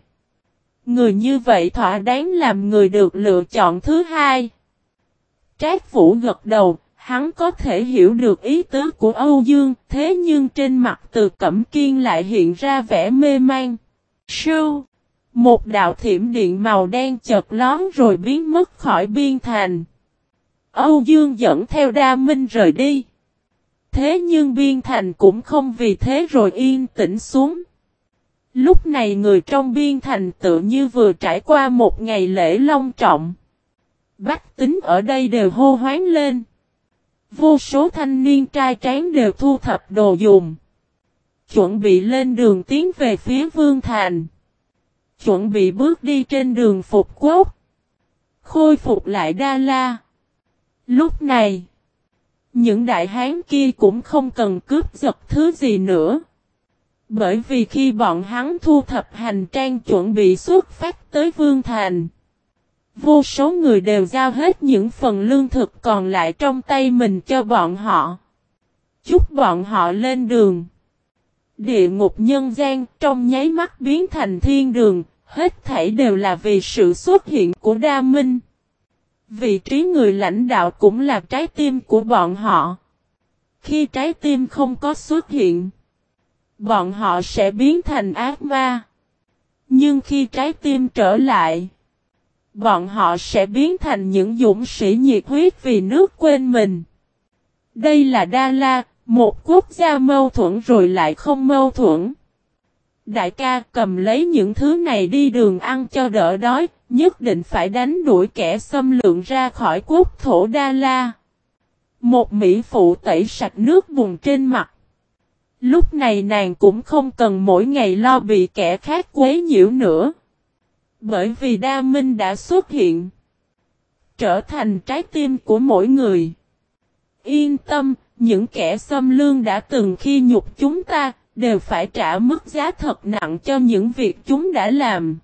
Người như vậy thỏa đáng làm người được lựa chọn thứ hai. Trác Vũ gật đầu, hắn có thể hiểu được ý tứ của Âu Dương, thế nhưng trên mặt từ Cẩm Kiên lại hiện ra vẻ mê man. Sưu! Một đạo thiểm điện màu đen chợt lón rồi biến mất khỏi biên thành. Âu Dương dẫn theo đa minh rời đi. Thế nhưng biên thành cũng không vì thế rồi yên tĩnh xuống. Lúc này người trong biên thành tự như vừa trải qua một ngày lễ long trọng. Bách tính ở đây đều hô hoáng lên. Vô số thanh niên trai tráng đều thu thập đồ dùng. Chuẩn bị lên đường tiến về phía Vương Thành chuẩn bị bước đi trên đường phục quốc. Khôi phục lại Đa La. Lúc này, những đại hán kia cũng không cần cướp giật thứ gì nữa. Bởi vì khi bọn hắn thu thập hành trang chuẩn bị xuất phát tới Vương Thành, vô số người đều giao hết những phần lương thực còn lại trong tay mình cho bọn họ. Chúc bọn họ lên đường. Địa ngục nhân gian trong nháy mắt biến thành thiên đường, hết thảy đều là vì sự xuất hiện của Đa Minh. Vị trí người lãnh đạo cũng là trái tim của bọn họ. Khi trái tim không có xuất hiện, bọn họ sẽ biến thành ác ma. Nhưng khi trái tim trở lại, bọn họ sẽ biến thành những dũng sĩ nhiệt huyết vì nước quên mình. Đây là Đa La, một quốc gia mâu thuẫn rồi lại không mâu thuẫn. Đại ca cầm lấy những thứ này đi đường ăn cho đỡ đói, nhất định phải đánh đuổi kẻ xâm lượng ra khỏi quốc thổ Đa La. Một mỹ phụ tẩy sạch nước bùn trên mặt. Lúc này nàng cũng không cần mỗi ngày lo bị kẻ khác quấy nhiễu nữa. Bởi vì Đa Minh đã xuất hiện. Trở thành trái tim của mỗi người. Yên tâm, những kẻ xâm lương đã từng khi nhục chúng ta, đều phải trả mức giá thật nặng cho những việc chúng đã làm.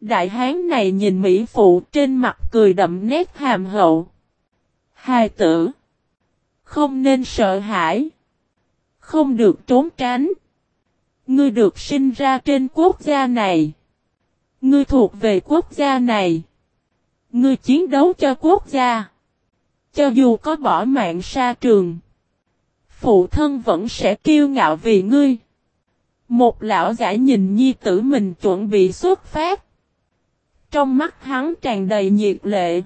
Đại hán này nhìn Mỹ Phụ trên mặt cười đậm nét hàm hậu. Hài tử. Không nên sợ hãi. Không được trốn tránh. Ngươi được sinh ra trên quốc gia này. Ngươi thuộc về quốc gia này. Ngươi chiến đấu cho quốc gia. Cho dù có bỏ mạng xa trường. Phụ thân vẫn sẽ kiêu ngạo vì ngươi. Một lão giả nhìn nhi tử mình chuẩn bị xuất phát. Trong mắt hắn tràn đầy nhiệt lệ.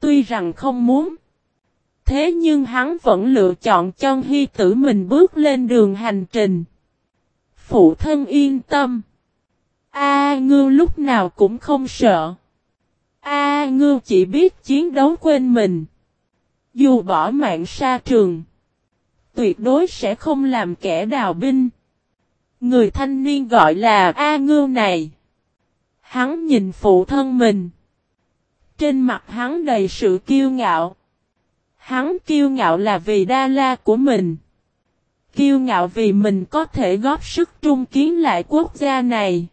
Tuy rằng không muốn. Thế nhưng hắn vẫn lựa chọn cho hy tử mình bước lên đường hành trình. Phụ thân yên tâm. A ngư lúc nào cũng không sợ. A ngư chỉ biết chiến đấu quên mình. Dù bỏ mạng xa trường tuyệt đối sẽ không làm kẻ đào binh. Người thanh niên gọi là A Ngưu này. Hắn nhìn phụ thân mình. Trên mặt hắn đầy sự kiêu ngạo. Hắn kiêu ngạo là vì đa la của mình. Kiêu ngạo vì mình có thể góp sức trung kiến lại quốc gia này.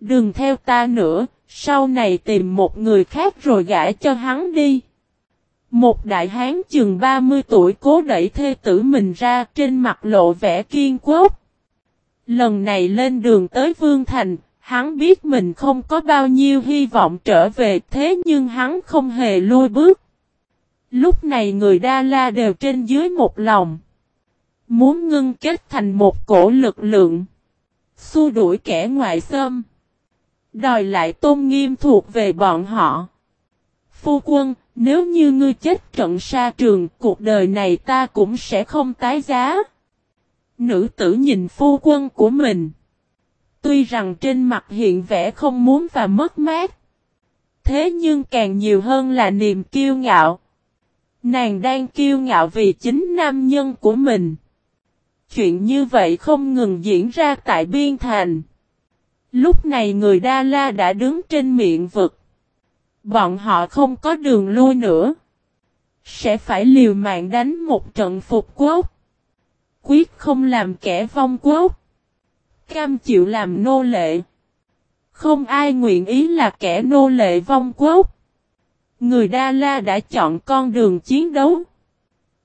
Đừng theo ta nữa, sau này tìm một người khác rồi gãi cho hắn đi. Một đại hán chừng 30 tuổi cố đẩy thê tử mình ra trên mặt lộ vẻ kiên quốc. Lần này lên đường tới Vương Thành, hắn biết mình không có bao nhiêu hy vọng trở về thế nhưng hắn không hề lôi bước. Lúc này người Đa La đều trên dưới một lòng. Muốn ngưng kết thành một cổ lực lượng. Xua đuổi kẻ ngoại xâm. Đòi lại tôn nghiêm thuộc về bọn họ. Phu quân, nếu như ngươi chết trận xa trường, cuộc đời này ta cũng sẽ không tái giá. Nữ tử nhìn phu quân của mình. Tuy rằng trên mặt hiện vẻ không muốn và mất mát. Thế nhưng càng nhiều hơn là niềm kiêu ngạo. Nàng đang kiêu ngạo vì chính nam nhân của mình. Chuyện như vậy không ngừng diễn ra tại Biên Thành. Lúc này người Đa La đã đứng trên miệng vực. Bọn họ không có đường lui nữa. Sẽ phải liều mạng đánh một trận phục quốc. Quyết không làm kẻ vong quốc. Cam chịu làm nô lệ. Không ai nguyện ý là kẻ nô lệ vong quốc. Người Đa La đã chọn con đường chiến đấu.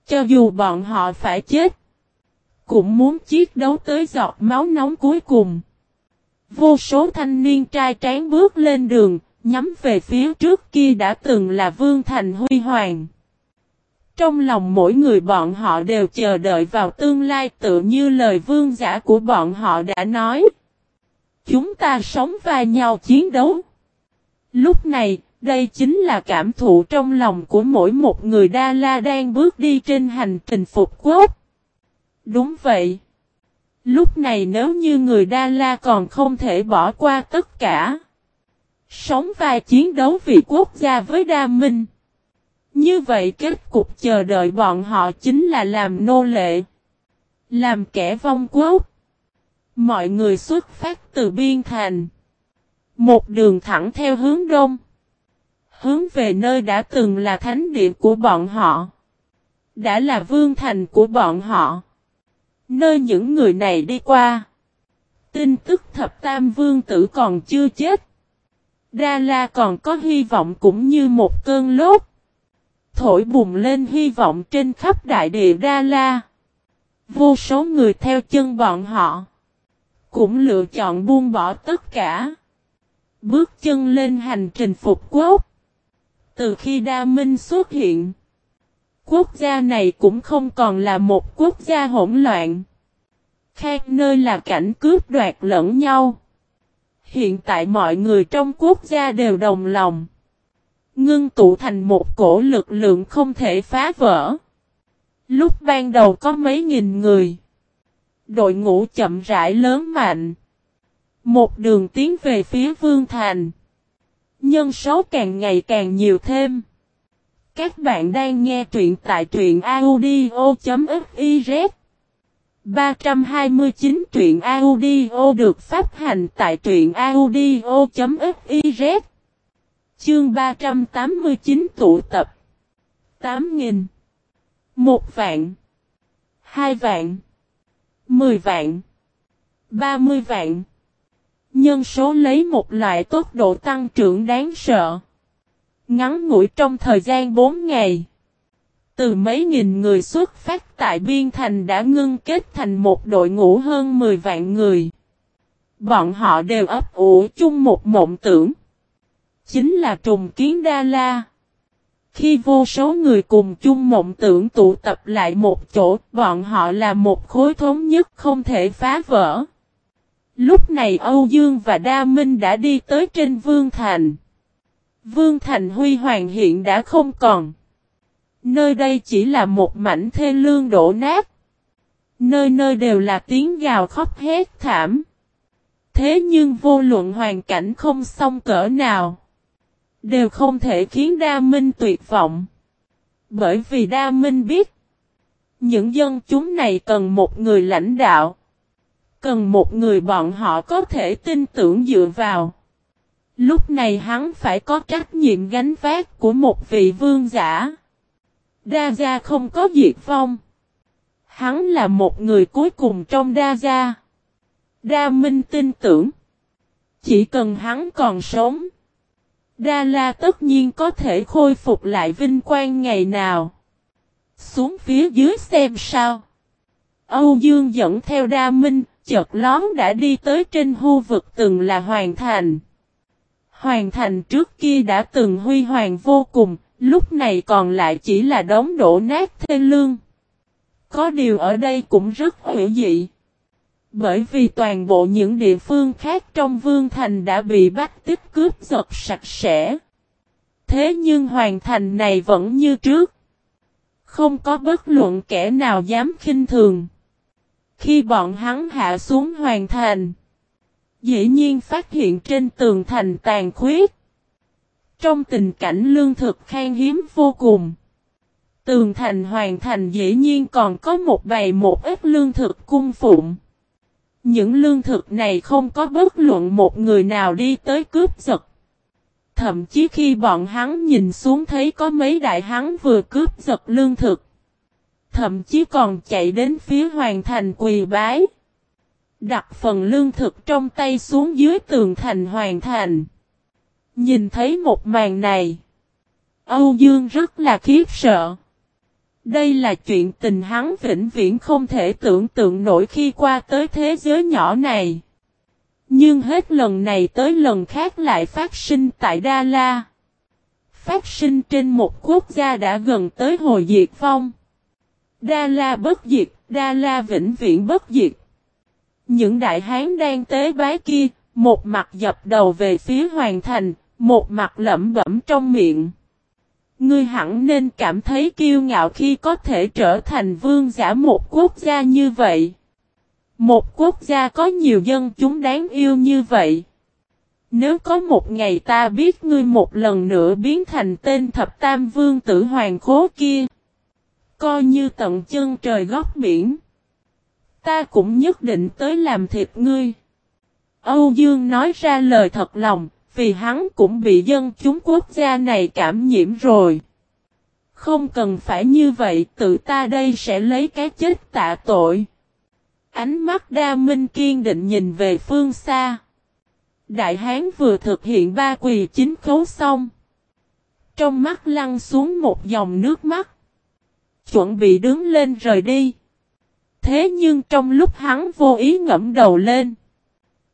Cho dù bọn họ phải chết. Cũng muốn chiến đấu tới giọt máu nóng cuối cùng. Vô số thanh niên trai tráng bước lên đường, nhắm về phía trước kia đã từng là Vương Thành Huy Hoàng. Trong lòng mỗi người bọn họ đều chờ đợi vào tương lai tự như lời vương giả của bọn họ đã nói. Chúng ta sống vai nhau chiến đấu. Lúc này, đây chính là cảm thụ trong lòng của mỗi một người Đa La đang bước đi trên hành trình phục quốc. Đúng vậy. Lúc này nếu như người Đa La còn không thể bỏ qua tất cả. Sống và chiến đấu vì quốc gia với Đa Minh. Như vậy kết cục chờ đợi bọn họ chính là làm nô lệ. Làm kẻ vong quốc. Mọi người xuất phát từ biên thành. Một đường thẳng theo hướng đông. Hướng về nơi đã từng là thánh địa của bọn họ. Đã là vương thành của bọn họ. Nơi những người này đi qua. Tin tức thập tam vương tử còn chưa chết. Đa La còn có hy vọng cũng như một cơn lốt. Thổi bùng lên hy vọng trên khắp đại địa Đa La. Vô số người theo chân bọn họ. Cũng lựa chọn buông bỏ tất cả. Bước chân lên hành trình phục quốc. Từ khi Đa Minh xuất hiện. Quốc gia này cũng không còn là một quốc gia hỗn loạn. Khác nơi là cảnh cướp đoạt lẫn nhau. Hiện tại mọi người trong quốc gia đều đồng lòng. Ngưng tụ thành một cổ lực lượng không thể phá vỡ. Lúc ban đầu có mấy nghìn người. Đội ngũ chậm rãi lớn mạnh. Một đường tiến về phía Vương Thành. Nhân số càng ngày càng nhiều thêm. Các bạn đang nghe truyện tại truyện audio.fif 329 truyện audio được phát hành tại truyện audio.fiz Chương 389 tụ tập. 8.000 1 vạn. 2 vạn. 10 vạn. 30 vạn. Nhân số lấy một loại tốc độ tăng trưởng đáng sợ. Ngắn ngủi trong thời gian 4 ngày. Từ mấy nghìn người xuất phát tại Biên Thành đã ngưng kết thành một đội ngũ hơn 10 vạn người. Bọn họ đều ấp ủ chung một mộng tưởng. Chính là trùng kiến Đa La. Khi vô số người cùng chung mộng tưởng tụ tập lại một chỗ, bọn họ là một khối thống nhất không thể phá vỡ. Lúc này Âu Dương và Đa Minh đã đi tới trên Vương Thành. Vương Thành Huy Hoàng hiện đã không còn. Nơi đây chỉ là một mảnh thê lương đổ nát. Nơi nơi đều là tiếng gào khóc hét thảm. Thế nhưng vô luận hoàn cảnh không xong cỡ nào. Đều không thể khiến Đa Minh tuyệt vọng. Bởi vì Đa Minh biết. Những dân chúng này cần một người lãnh đạo. Cần một người bọn họ có thể tin tưởng dựa vào. Lúc này hắn phải có trách nhiệm gánh vác của một vị vương giả. Đa gia không có diệt vong. Hắn là một người cuối cùng trong đa gia. Đa Minh tin tưởng. Chỉ cần hắn còn sống. Đa La tất nhiên có thể khôi phục lại vinh quang ngày nào. Xuống phía dưới xem sao. Âu Dương dẫn theo Đa Minh, chợt lón đã đi tới trên hưu vực từng là hoàn thành. Hoàn thành trước kia đã từng huy hoàng vô cùng, lúc này còn lại chỉ là đống đổ nát thê lương. Có điều ở đây cũng rất hữu dị. Bởi vì toàn bộ những địa phương khác trong Vương Thành đã bị bắt tích cướp giật sạch sẽ. Thế nhưng Hoàng Thành này vẫn như trước. Không có bất luận kẻ nào dám khinh thường. Khi bọn hắn hạ xuống Hoàng Thành. Dĩ nhiên phát hiện trên tường thành tàn khuyết. Trong tình cảnh lương thực khan hiếm vô cùng. Tường thành hoàn thành dĩ nhiên còn có một bầy một ít lương thực cung phụng. Những lương thực này không có bất luận một người nào đi tới cướp giật. Thậm chí khi bọn hắn nhìn xuống thấy có mấy đại hắn vừa cướp giật lương thực. Thậm chí còn chạy đến phía hoàng thành quỳ bái. Đặt phần lương thực trong tay xuống dưới tường thành hoàng thành. Nhìn thấy một màn này. Âu Dương rất là khiếp sợ. Đây là chuyện tình hắn vĩnh viễn không thể tưởng tượng nổi khi qua tới thế giới nhỏ này. Nhưng hết lần này tới lần khác lại phát sinh tại Đa La. Phát sinh trên một quốc gia đã gần tới hồi diệt phong. Đa La bất diệt, Đa La vĩnh viễn bất diệt. Những đại hán đang tế bái kia, một mặt dập đầu về phía hoàng thành, một mặt lẩm bẩm trong miệng. Ngươi hẳn nên cảm thấy kiêu ngạo khi có thể trở thành vương giả một quốc gia như vậy. Một quốc gia có nhiều dân chúng đáng yêu như vậy. Nếu có một ngày ta biết ngươi một lần nữa biến thành tên thập tam vương tử hoàng khố kia. Coi như tận chân trời góc biển. Ta cũng nhất định tới làm thịt ngươi. Âu Dương nói ra lời thật lòng, vì hắn cũng bị dân chúng quốc gia này cảm nhiễm rồi. Không cần phải như vậy, tự ta đây sẽ lấy cái chết tạ tội. Ánh mắt đa minh kiên định nhìn về phương xa. Đại hán vừa thực hiện ba quỳ chính khấu xong. Trong mắt lăn xuống một dòng nước mắt. Chuẩn bị đứng lên rời đi. Thế nhưng trong lúc hắn vô ý ngẫm đầu lên.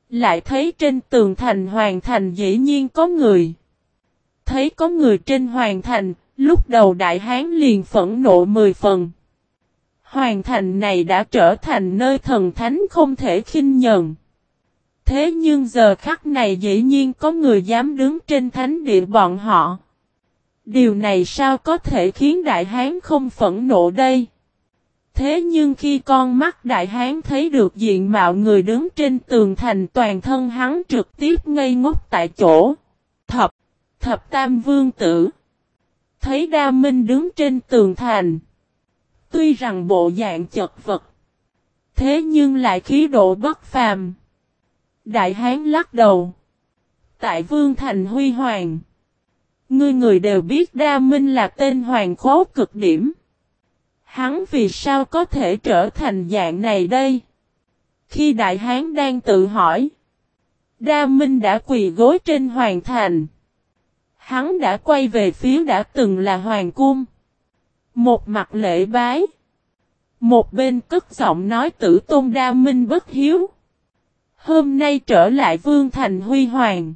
Lại thấy trên tường thành hoàn thành dĩ nhiên có người. Thấy có người trên hoàn thành, lúc đầu đại hán liền phẫn nộ mười phần. Hoàn thành này đã trở thành nơi thần thánh không thể khinh nhận. Thế nhưng giờ khắc này dĩ nhiên có người dám đứng trên thánh địa bọn họ. Điều này sao có thể khiến đại hán không phẫn nộ đây? Thế nhưng khi con mắt đại hán thấy được diện mạo người đứng trên tường thành toàn thân hắn trực tiếp ngây ngốc tại chỗ. Thập, thập tam vương tử. Thấy đa minh đứng trên tường thành. Tuy rằng bộ dạng chật vật. Thế nhưng lại khí độ bất phàm. Đại hán lắc đầu. Tại vương thành huy hoàng. Ngươi người đều biết đa minh là tên hoàng khố cực điểm. Hắn vì sao có thể trở thành dạng này đây? Khi đại hán đang tự hỏi. Đa Minh đã quỳ gối trên hoàng thành. Hắn đã quay về phía đã từng là hoàng cung. Một mặt lễ bái. Một bên cất giọng nói tử tôn Đa Minh bất hiếu. Hôm nay trở lại vương thành huy hoàng.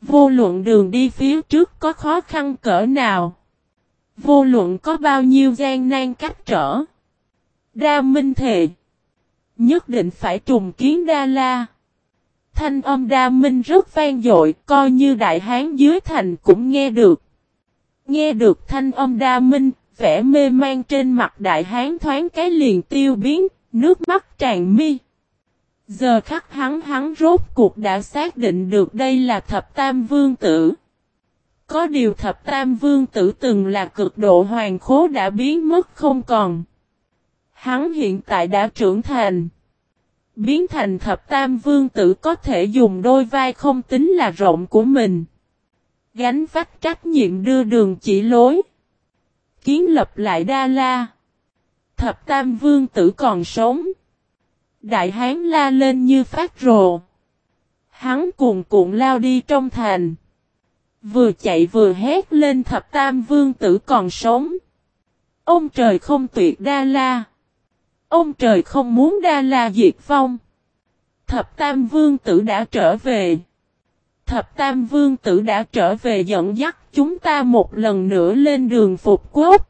Vô luận đường đi phía trước có khó khăn cỡ nào. Vô luận có bao nhiêu gian nan cách trở. Đa Minh thề. Nhất định phải trùng kiến Đa La. Thanh âm Đa Minh rất vang dội, coi như đại hán dưới thành cũng nghe được. Nghe được thanh âm Đa Minh, vẻ mê man trên mặt đại hán thoáng cái liền tiêu biến, nước mắt tràn mi. Giờ khắc hắn hắn rốt cuộc đã xác định được đây là thập tam vương tử. Có điều thập tam vương tử từng là cực độ hoàng khố đã biến mất không còn. Hắn hiện tại đã trưởng thành. Biến thành thập tam vương tử có thể dùng đôi vai không tính là rộng của mình. Gánh vách trách nhiệm đưa đường chỉ lối. Kiến lập lại Đa La. Thập tam vương tử còn sống. Đại hán la lên như phát rồ. Hắn cuồn cuộn lao đi trong thành. Vừa chạy vừa hét lên thập tam vương tử còn sống. Ông trời không tuyệt Đa La. Ông trời không muốn Đa La diệt vong. Thập tam vương tử đã trở về. Thập tam vương tử đã trở về dẫn dắt chúng ta một lần nữa lên đường phục quốc.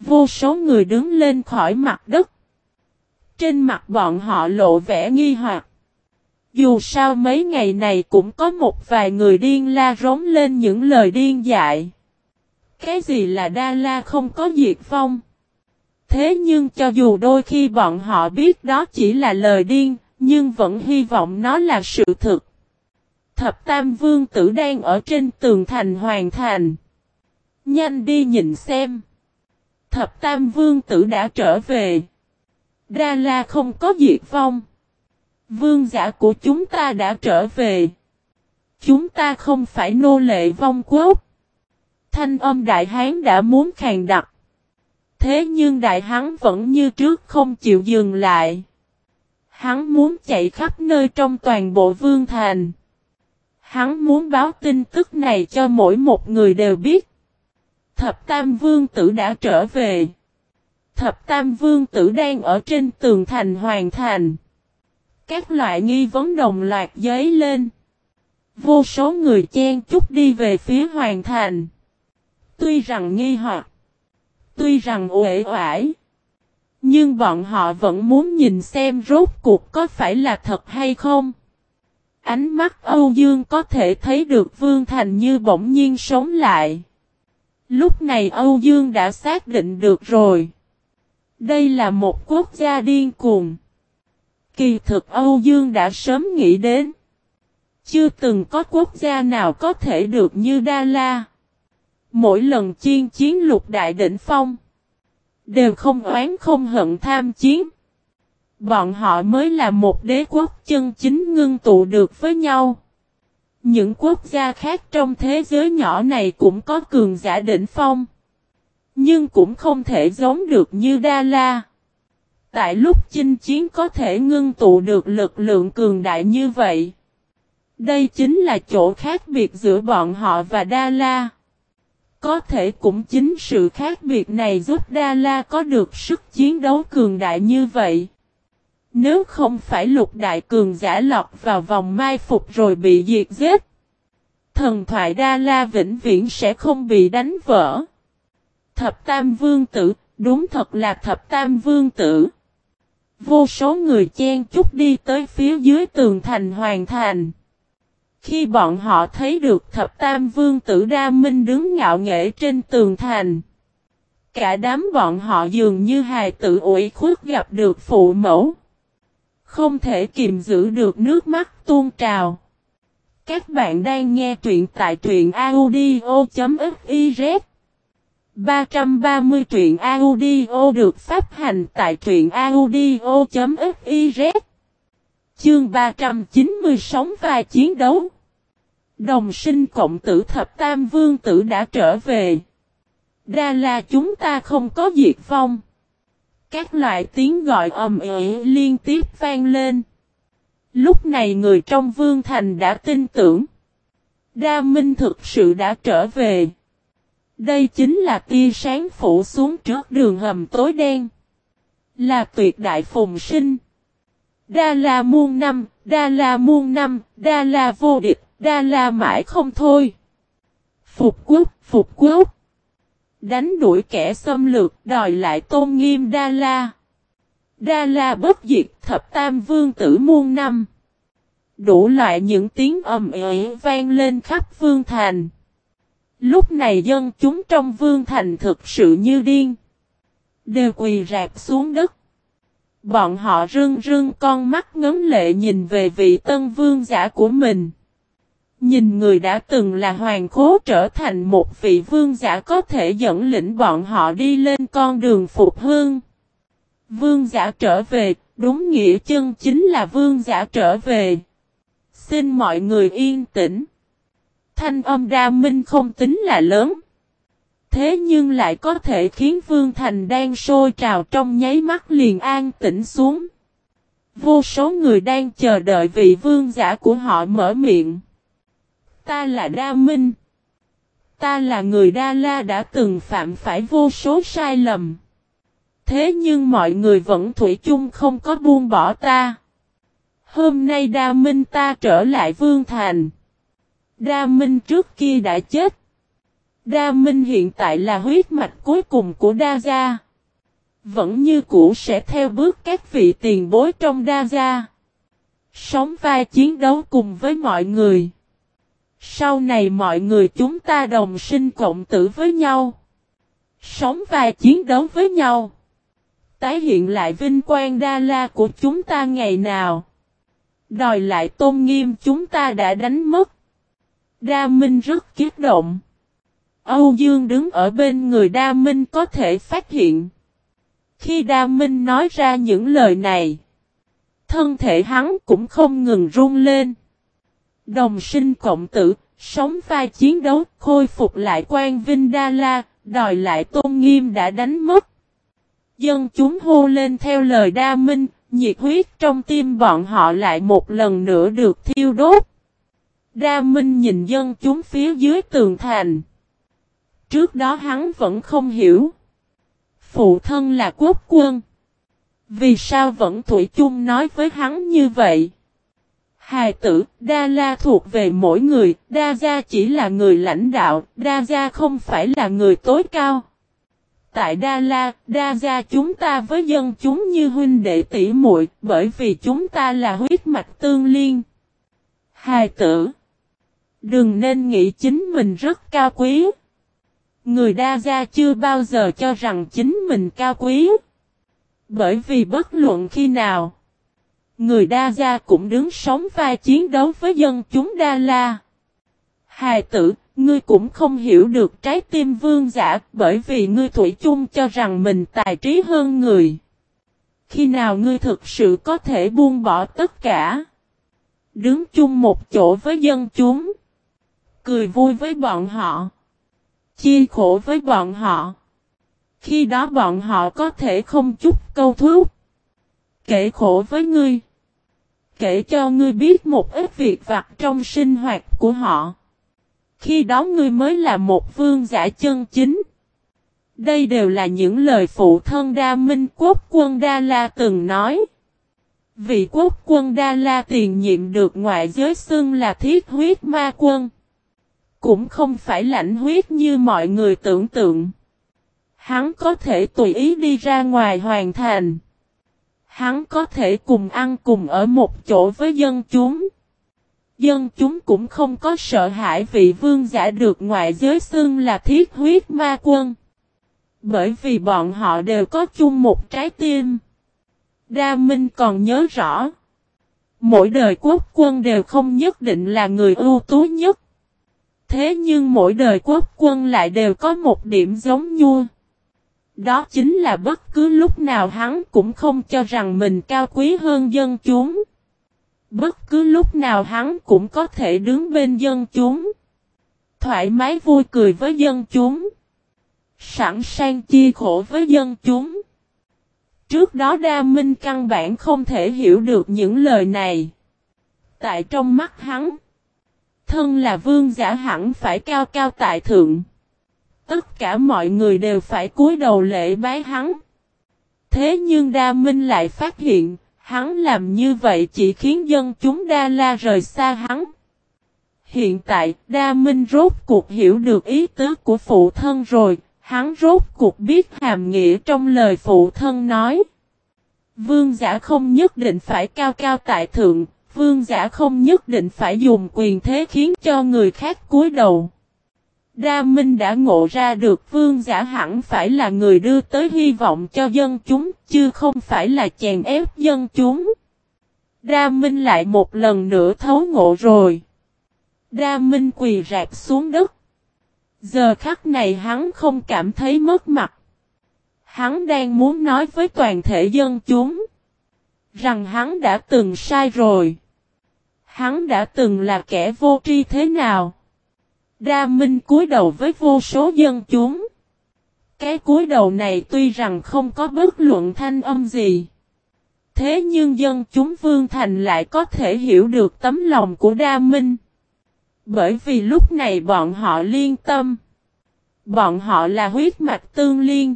Vô số người đứng lên khỏi mặt đất. Trên mặt bọn họ lộ vẻ nghi hoặc. Dù sao mấy ngày này cũng có một vài người điên la rống lên những lời điên dại. Cái gì là đa la không có diệt phong? Thế nhưng cho dù đôi khi bọn họ biết đó chỉ là lời điên, nhưng vẫn hy vọng nó là sự thực. Thập Tam Vương tử đang ở trên tường thành hoàn thành. Nhanh đi nhìn xem. Thập Tam Vương tử đã trở về. Đa La không có diệt vong. Vương giả của chúng ta đã trở về. Chúng ta không phải nô lệ vong quốc. Thanh âm đại hán đã muốn khàn đặc. Thế nhưng đại hán vẫn như trước không chịu dừng lại. Hắn muốn chạy khắp nơi trong toàn bộ vương thành. Hắn muốn báo tin tức này cho mỗi một người đều biết. Thập Tam Vương Tử đã trở về. Thập Tam Vương Tử đang ở trên tường thành hoàn thành. Các loại nghi vấn đồng loạt giấy lên. Vô số người chen chúc đi về phía hoàn thành. Tuy rằng nghi hoặc. Tuy rằng uể oải. Nhưng bọn họ vẫn muốn nhìn xem rốt cuộc có phải là thật hay không. Ánh mắt Âu Dương có thể thấy được Vương Thành như bỗng nhiên sống lại. Lúc này Âu Dương đã xác định được rồi. Đây là một quốc gia điên cuồng. Kỳ thực Âu Dương đã sớm nghĩ đến. Chưa từng có quốc gia nào có thể được như Đa La. Mỗi lần chiên chiến lục đại đỉnh phong. Đều không oán không hận tham chiến. Bọn họ mới là một đế quốc chân chính ngưng tụ được với nhau. Những quốc gia khác trong thế giới nhỏ này cũng có cường giả đỉnh phong. Nhưng cũng không thể giống được như Đa La. Tại lúc chinh chiến có thể ngưng tụ được lực lượng cường đại như vậy. Đây chính là chỗ khác biệt giữa bọn họ và Đa La. Có thể cũng chính sự khác biệt này giúp Đa La có được sức chiến đấu cường đại như vậy. Nếu không phải lục đại cường giả lọt vào vòng mai phục rồi bị diệt giết. Thần thoại Đa La vĩnh viễn sẽ không bị đánh vỡ. Thập Tam Vương Tử, đúng thật là Thập Tam Vương Tử. Vô số người chen chúc đi tới phía dưới tường thành hoàn thành. Khi bọn họ thấy được thập tam vương tử Đa Minh đứng ngạo nghễ trên tường thành. Cả đám bọn họ dường như hài tử ủi khuất gặp được phụ mẫu. Không thể kìm giữ được nước mắt tuôn trào. Các bạn đang nghe truyện tại truyện audio.fif 330 truyện audio được phát hành tại truyện audio.fiz Chương 390 sống và chiến đấu Đồng sinh cộng tử thập tam vương tử đã trở về. Đa là chúng ta không có diệt vong. Các loại tiếng gọi ầm ĩ liên tiếp vang lên. Lúc này người trong vương thành đã tin tưởng. Đa Minh thực sự đã trở về. Đây chính là tia sáng phủ xuống trước đường hầm tối đen. Là tuyệt đại phùng sinh. Đa la muôn năm, đa la muôn năm, đa la vô địch, đa la mãi không thôi. Phục quốc, phục quốc. Đánh đuổi kẻ xâm lược, đòi lại tôn nghiêm đa la. Đa la bất diệt thập tam vương tử muôn năm. Đủ loại những tiếng ầm ế vang lên khắp vương thành. Lúc này dân chúng trong vương thành thực sự như điên. Đều quỳ rạp xuống đất. Bọn họ rưng rưng con mắt ngấn lệ nhìn về vị tân vương giả của mình. Nhìn người đã từng là hoàng khố trở thành một vị vương giả có thể dẫn lĩnh bọn họ đi lên con đường phục hương. Vương giả trở về, đúng nghĩa chân chính là vương giả trở về. Xin mọi người yên tĩnh. Thanh âm đa minh không tính là lớn. Thế nhưng lại có thể khiến Vương Thành đang sôi trào trong nháy mắt liền an tĩnh xuống. Vô số người đang chờ đợi vị vương giả của họ mở miệng. Ta là Đa Minh. Ta là người Đa La đã từng phạm phải vô số sai lầm. Thế nhưng mọi người vẫn thủy chung không có buông bỏ ta. Hôm nay Đa Minh ta trở lại Vương Thành. Đa Minh trước kia đã chết. Đa Minh hiện tại là huyết mạch cuối cùng của Đa Gia. Vẫn như cũ sẽ theo bước các vị tiền bối trong Đa Gia. Sống vai chiến đấu cùng với mọi người. Sau này mọi người chúng ta đồng sinh cộng tử với nhau. Sống vai chiến đấu với nhau. Tái hiện lại vinh quang Đa La của chúng ta ngày nào. Đòi lại tôn nghiêm chúng ta đã đánh mất. Đa Minh rất kiết động. Âu Dương đứng ở bên người Đa Minh có thể phát hiện. Khi Đa Minh nói ra những lời này, thân thể hắn cũng không ngừng run lên. Đồng sinh cộng tử, sống vai chiến đấu, khôi phục lại quan vinh Đa La, đòi lại tôn nghiêm đã đánh mất. Dân chúng hô lên theo lời Đa Minh, nhiệt huyết trong tim bọn họ lại một lần nữa được thiêu đốt. Đa Minh nhìn dân chúng phía dưới tường thành. Trước đó hắn vẫn không hiểu. Phụ thân là quốc quân. Vì sao vẫn Thủy chung nói với hắn như vậy? Hài tử, Đa La thuộc về mỗi người, Đa Gia chỉ là người lãnh đạo, Đa Gia không phải là người tối cao. Tại Đa La, Đa Gia chúng ta với dân chúng như huynh đệ tỷ muội, bởi vì chúng ta là huyết mạch tương liên. Hài tử Đừng nên nghĩ chính mình rất cao quý. Người đa gia chưa bao giờ cho rằng chính mình cao quý. Bởi vì bất luận khi nào, người đa gia cũng đứng sống vai chiến đấu với dân chúng đa la. Hài tử, ngươi cũng không hiểu được trái tim vương giả bởi vì ngươi thủy chung cho rằng mình tài trí hơn người. Khi nào ngươi thực sự có thể buông bỏ tất cả? Đứng chung một chỗ với dân chúng cười vui với bọn họ, chia khổ với bọn họ. Khi đó bọn họ có thể không chút câu thúc, kể khổ với ngươi, kể cho ngươi biết một ít việc vặt trong sinh hoạt của họ. Khi đó ngươi mới là một vương giả chân chính. Đây đều là những lời phụ thân Đa Minh Quốc quân Đa La từng nói. Vị quốc quân Đa La tiền nhiệm được ngoại giới xưng là thiết huyết ma quân cũng không phải lãnh huyết như mọi người tưởng tượng. Hắn có thể tùy ý đi ra ngoài hoàn thành. Hắn có thể cùng ăn cùng ở một chỗ với dân chúng. Dân chúng cũng không có sợ hãi vị vương giả được ngoại giới xưng là thiết huyết ma quân. Bởi vì bọn họ đều có chung một trái tim. Đa Minh còn nhớ rõ. Mỗi đời quốc quân đều không nhất định là người ưu tú nhất. Thế nhưng mỗi đời quốc quân lại đều có một điểm giống nhua. Đó chính là bất cứ lúc nào hắn cũng không cho rằng mình cao quý hơn dân chúng. Bất cứ lúc nào hắn cũng có thể đứng bên dân chúng. Thoải mái vui cười với dân chúng. Sẵn sàng chia khổ với dân chúng. Trước đó Đa Minh căn bản không thể hiểu được những lời này. Tại trong mắt hắn, Thân là vương giả hẳn phải cao cao tại thượng. Tất cả mọi người đều phải cúi đầu lễ bái hắn. Thế nhưng Đa Minh lại phát hiện, hắn làm như vậy chỉ khiến dân chúng Đa La rời xa hắn. Hiện tại, Đa Minh rốt cuộc hiểu được ý tứ của phụ thân rồi, hắn rốt cuộc biết hàm nghĩa trong lời phụ thân nói. Vương giả không nhất định phải cao cao tại thượng, Vương giả không nhất định phải dùng quyền thế khiến cho người khác cúi đầu. Đa Minh đã ngộ ra được vương giả hẳn phải là người đưa tới hy vọng cho dân chúng, chứ không phải là chèn ép dân chúng. Đa Minh lại một lần nữa thấu ngộ rồi. Đa Minh quỳ rạp xuống đất. Giờ khắc này hắn không cảm thấy mất mặt. Hắn đang muốn nói với toàn thể dân chúng. Rằng hắn đã từng sai rồi. Hắn đã từng là kẻ vô tri thế nào? Đa Minh cúi đầu với vô số dân chúng. Cái cúi đầu này tuy rằng không có bất luận thanh âm gì. Thế nhưng dân chúng Vương Thành lại có thể hiểu được tấm lòng của Đa Minh. Bởi vì lúc này bọn họ liên tâm. Bọn họ là huyết mạch tương liên.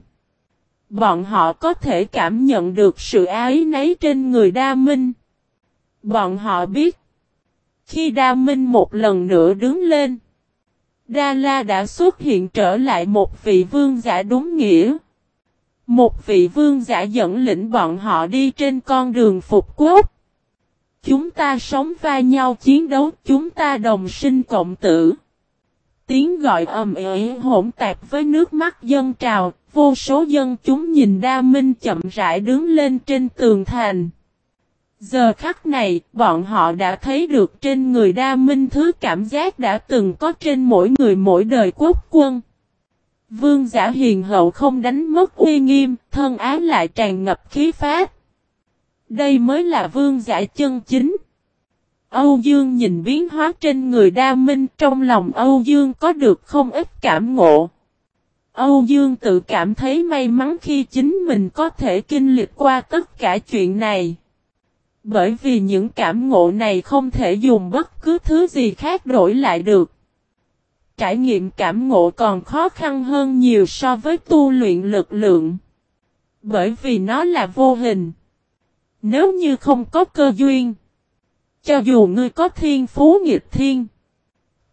Bọn họ có thể cảm nhận được sự ái nấy trên người Đa Minh. Bọn họ biết. Khi Đa Minh một lần nữa đứng lên. Đa La đã xuất hiện trở lại một vị vương giả đúng nghĩa. Một vị vương giả dẫn lĩnh bọn họ đi trên con đường phục quốc. Chúng ta sống va nhau chiến đấu, chúng ta đồng sinh cộng tử. Tiếng gọi ầm ĩ hỗn tạp với nước mắt dân trào, vô số dân chúng nhìn Đa Minh chậm rãi đứng lên trên tường thành. Giờ khắc này, bọn họ đã thấy được trên người Đa Minh thứ cảm giác đã từng có trên mỗi người mỗi đời quốc quân. Vương giả hiền hậu không đánh mất uy nghiêm, thân ái lại tràn ngập khí phát. Đây mới là vương giả chân chính. Âu Dương nhìn biến hóa trên người Đa Minh trong lòng Âu Dương có được không ít cảm ngộ. Âu Dương tự cảm thấy may mắn khi chính mình có thể kinh lịch qua tất cả chuyện này. Bởi vì những cảm ngộ này không thể dùng bất cứ thứ gì khác đổi lại được. Trải nghiệm cảm ngộ còn khó khăn hơn nhiều so với tu luyện lực lượng. Bởi vì nó là vô hình. Nếu như không có cơ duyên. Cho dù ngươi có thiên phú nghịch thiên.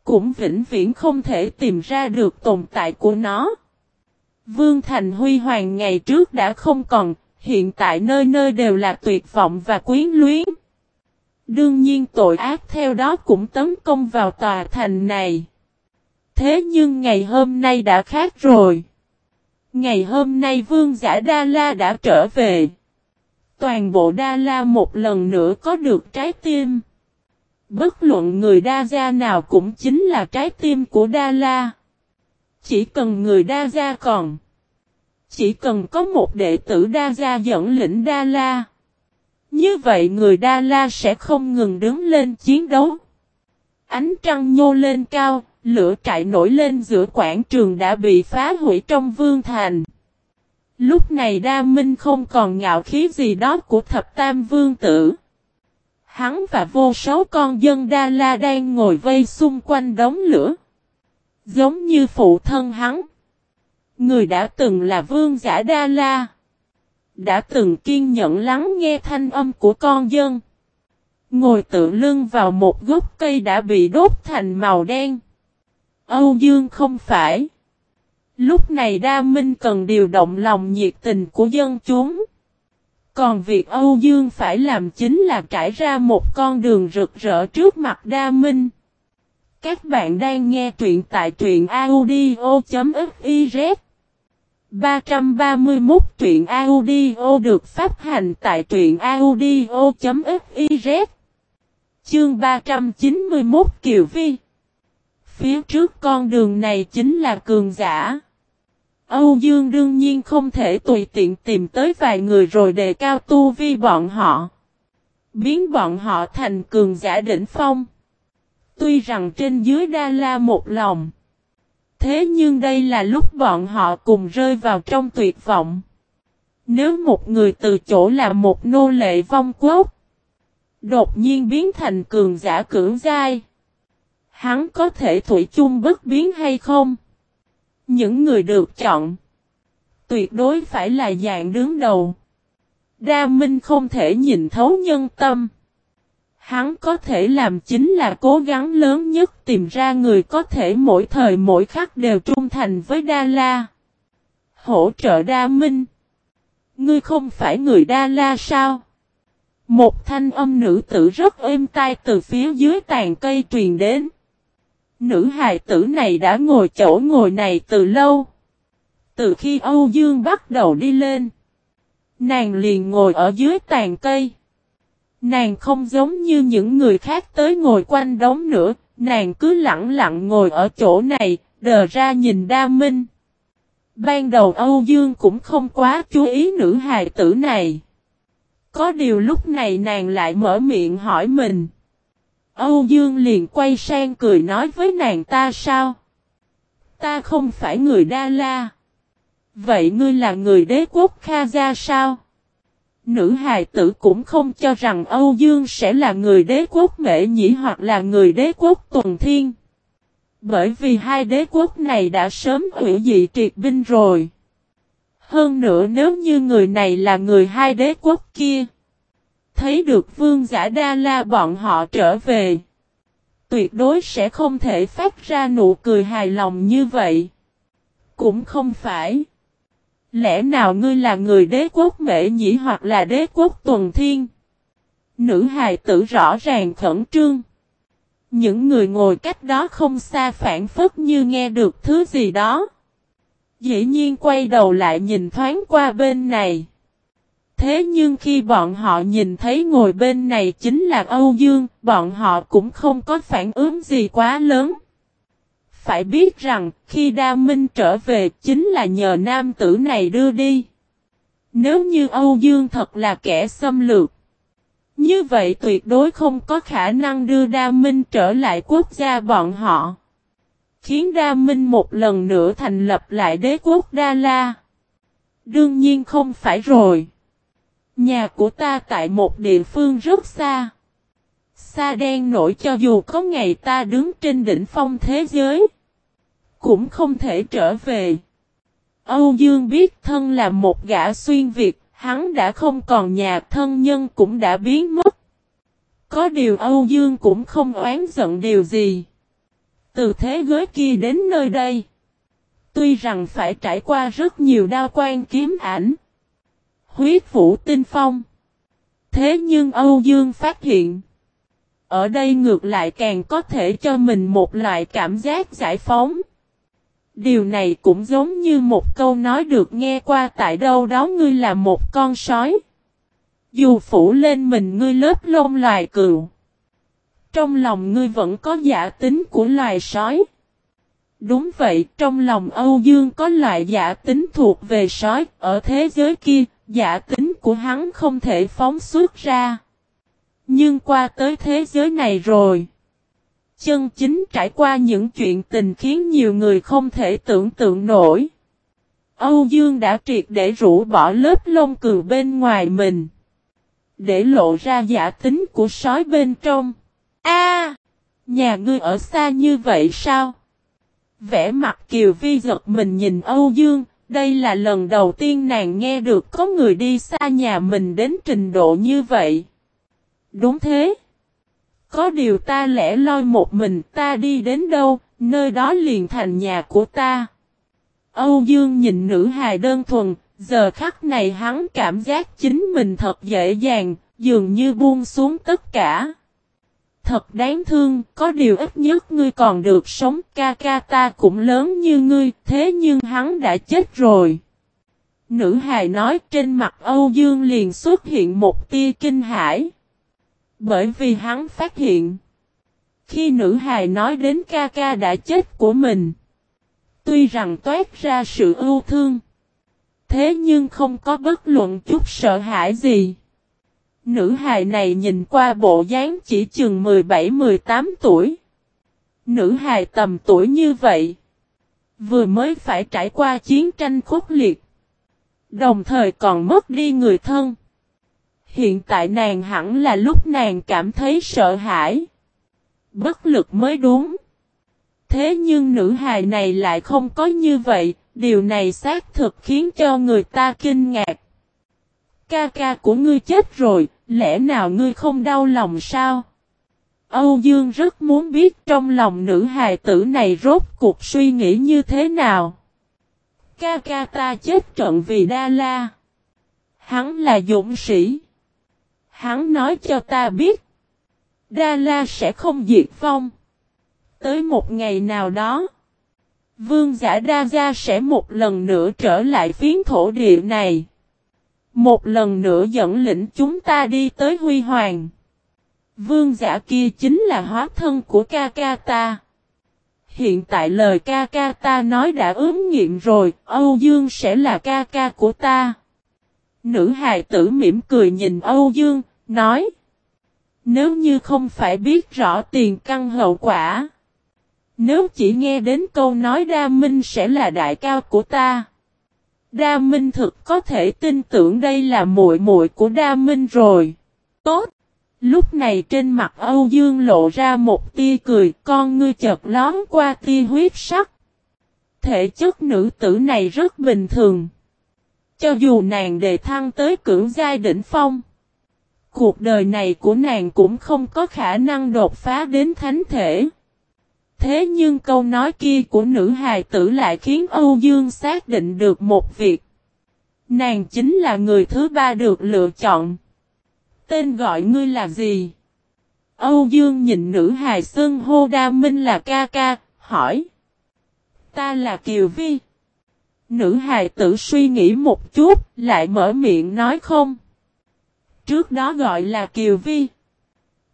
Cũng vĩnh viễn không thể tìm ra được tồn tại của nó. Vương Thành Huy Hoàng ngày trước đã không còn, hiện tại nơi nơi đều là tuyệt vọng và quyến luyến. Đương nhiên tội ác theo đó cũng tấn công vào tòa thành này. Thế nhưng ngày hôm nay đã khác rồi. Ngày hôm nay vương giả Đa La đã trở về. Toàn bộ Đa La một lần nữa có được trái tim. Bất luận người Đa Gia nào cũng chính là trái tim của Đa La. Chỉ cần người Đa Gia còn. Chỉ cần có một đệ tử Đa Gia dẫn lĩnh Đa La. Như vậy người Đa La sẽ không ngừng đứng lên chiến đấu. Ánh trăng nhô lên cao, lửa trại nổi lên giữa quảng trường đã bị phá hủy trong vương thành. Lúc này Đa Minh không còn ngạo khí gì đó của thập tam vương tử. Hắn và vô số con dân Đa La đang ngồi vây xung quanh đống lửa. Giống như phụ thân hắn. Người đã từng là vương giả Đa La. Đã từng kiên nhẫn lắng nghe thanh âm của con dân. Ngồi tự lưng vào một gốc cây đã bị đốt thành màu đen. Âu Dương không phải. Lúc này Đa Minh cần điều động lòng nhiệt tình của dân chúng. Còn việc Âu Dương phải làm chính là trải ra một con đường rực rỡ trước mặt Đa Minh. Các bạn đang nghe truyện tại truyện audio.fif 331 truyện audio được phát hành tại truyện audio.fiz Chương 391 Kiều Vi Phía trước con đường này chính là cường giả. Âu Dương đương nhiên không thể tùy tiện tìm tới vài người rồi đề cao tu vi bọn họ. Biến bọn họ thành cường giả đỉnh phong. Tuy rằng trên dưới đa la một lòng. Thế nhưng đây là lúc bọn họ cùng rơi vào trong tuyệt vọng. Nếu một người từ chỗ là một nô lệ vong quốc. Đột nhiên biến thành cường giả cưỡng giai. Hắn có thể thủy chung bất biến hay không? Những người được chọn. Tuyệt đối phải là dạng đứng đầu. Đa Minh không thể nhìn thấu nhân tâm. Hắn có thể làm chính là cố gắng lớn nhất tìm ra người có thể mỗi thời mỗi khắc đều trung thành với Đa La. Hỗ trợ Đa Minh. Ngươi không phải người Đa La sao? Một thanh âm nữ tử rất êm tai từ phía dưới tàn cây truyền đến. Nữ hài tử này đã ngồi chỗ ngồi này từ lâu. Từ khi Âu Dương bắt đầu đi lên. Nàng liền ngồi ở dưới tàn cây. Nàng không giống như những người khác tới ngồi quanh đống nữa. Nàng cứ lặng lặng ngồi ở chỗ này, đờ ra nhìn đa minh. Ban đầu Âu Dương cũng không quá chú ý nữ hài tử này. Có điều lúc này nàng lại mở miệng hỏi mình. Âu Dương liền quay sang cười nói với nàng ta sao? Ta không phải người Đa La. Vậy ngươi là người đế quốc Kha Gia sao? Nữ hài tử cũng không cho rằng Âu Dương sẽ là người đế quốc mệ nhĩ hoặc là người đế quốc tuần thiên. Bởi vì hai đế quốc này đã sớm hủy dị triệt binh rồi. Hơn nữa nếu như người này là người hai đế quốc kia. Thấy được vương giả đa la bọn họ trở về. Tuyệt đối sẽ không thể phát ra nụ cười hài lòng như vậy. Cũng không phải. Lẽ nào ngươi là người đế quốc mễ nhĩ hoặc là đế quốc tuần thiên? Nữ hài tử rõ ràng khẩn trương. Những người ngồi cách đó không xa phản phất như nghe được thứ gì đó. Dĩ nhiên quay đầu lại nhìn thoáng qua bên này. Thế nhưng khi bọn họ nhìn thấy ngồi bên này chính là Âu Dương, bọn họ cũng không có phản ứng gì quá lớn. Phải biết rằng, khi Đa Minh trở về chính là nhờ nam tử này đưa đi. Nếu như Âu Dương thật là kẻ xâm lược, như vậy tuyệt đối không có khả năng đưa Đa Minh trở lại quốc gia bọn họ. Khiến Đa Minh một lần nữa thành lập lại đế quốc Đa La. Đương nhiên không phải rồi. Nhà của ta tại một địa phương rất xa. Xa đen nổi cho dù có ngày ta đứng trên đỉnh phong thế giới. Cũng không thể trở về. Âu Dương biết thân là một gã xuyên Việt, hắn đã không còn nhà thân nhân cũng đã biến mất. Có điều Âu Dương cũng không oán giận điều gì. Từ thế giới kia đến nơi đây. Tuy rằng phải trải qua rất nhiều đao quan kiếm ảnh. Huyết vũ tinh phong. Thế nhưng Âu Dương phát hiện. Ở đây ngược lại càng có thể cho mình một loại cảm giác giải phóng. Điều này cũng giống như một câu nói được nghe qua tại đâu đó ngươi là một con sói. Dù phủ lên mình ngươi lớp lông loài cừu. Trong lòng ngươi vẫn có giả tính của loài sói. Đúng vậy, trong lòng Âu Dương có loại giả tính thuộc về sói, ở thế giới kia, giả tính của hắn không thể phóng xuất ra. Nhưng qua tới thế giới này rồi. Chân chính trải qua những chuyện tình khiến nhiều người không thể tưởng tượng nổi. Âu Dương đã triệt để rũ bỏ lớp lông cừu bên ngoài mình. Để lộ ra giả tính của sói bên trong. A, Nhà ngươi ở xa như vậy sao? Vẽ mặt Kiều Vi giật mình nhìn Âu Dương, đây là lần đầu tiên nàng nghe được có người đi xa nhà mình đến trình độ như vậy. Đúng thế. Có điều ta lẽ loi một mình ta đi đến đâu, nơi đó liền thành nhà của ta. Âu Dương nhìn nữ hài đơn thuần, giờ khắc này hắn cảm giác chính mình thật dễ dàng, dường như buông xuống tất cả. Thật đáng thương, có điều ít nhất ngươi còn được sống, ca ca ta cũng lớn như ngươi, thế nhưng hắn đã chết rồi. Nữ hài nói trên mặt Âu Dương liền xuất hiện một tia kinh hãi. Bởi vì hắn phát hiện, khi nữ hài nói đến ca ca đã chết của mình, tuy rằng toát ra sự ưu thương, thế nhưng không có bất luận chút sợ hãi gì. Nữ hài này nhìn qua bộ dáng chỉ chừng 17-18 tuổi. Nữ hài tầm tuổi như vậy. Vừa mới phải trải qua chiến tranh khốc liệt. Đồng thời còn mất đi người thân. Hiện tại nàng hẳn là lúc nàng cảm thấy sợ hãi. Bất lực mới đúng. Thế nhưng nữ hài này lại không có như vậy. Điều này xác thực khiến cho người ta kinh ngạc. Ca ca của ngươi chết rồi, lẽ nào ngươi không đau lòng sao? Âu Dương rất muốn biết trong lòng nữ hài tử này rốt cuộc suy nghĩ như thế nào. Ca ca ta chết trận vì Đa La. Hắn là dũng sĩ. Hắn nói cho ta biết. Đa La sẽ không diệt vong. Tới một ngày nào đó. Vương giả Đa Gia sẽ một lần nữa trở lại phiến thổ địa này. Một lần nữa dẫn lĩnh chúng ta đi tới huy hoàng. Vương giả kia chính là hóa thân của ca ca ta. Hiện tại lời ca ca ta nói đã ứng nghiệm rồi, Âu Dương sẽ là ca ca của ta. Nữ hài tử mỉm cười nhìn Âu Dương, nói. Nếu như không phải biết rõ tiền căn hậu quả. Nếu chỉ nghe đến câu nói Đa Minh sẽ là đại cao của ta. Đa Minh thực có thể tin tưởng đây là muội muội của Đa Minh rồi. Tốt. Lúc này trên mặt Âu Dương lộ ra một tia cười, con ngươi chợt lón qua tia huyết sắc. Thể chất nữ tử này rất bình thường. Cho dù nàng đề thăng tới cưỡng giai đỉnh phong. Cuộc đời này của nàng cũng không có khả năng đột phá đến thánh thể. Thế nhưng câu nói kia của nữ hài tử lại khiến Âu Dương xác định được một việc. Nàng chính là người thứ ba được lựa chọn. Tên gọi ngươi là gì? Âu Dương nhìn nữ hài xưng hô đa minh là ca ca, hỏi. Ta là Kiều Vi. Nữ hài tử suy nghĩ một chút, lại mở miệng nói không. Trước đó gọi là Kiều Vi.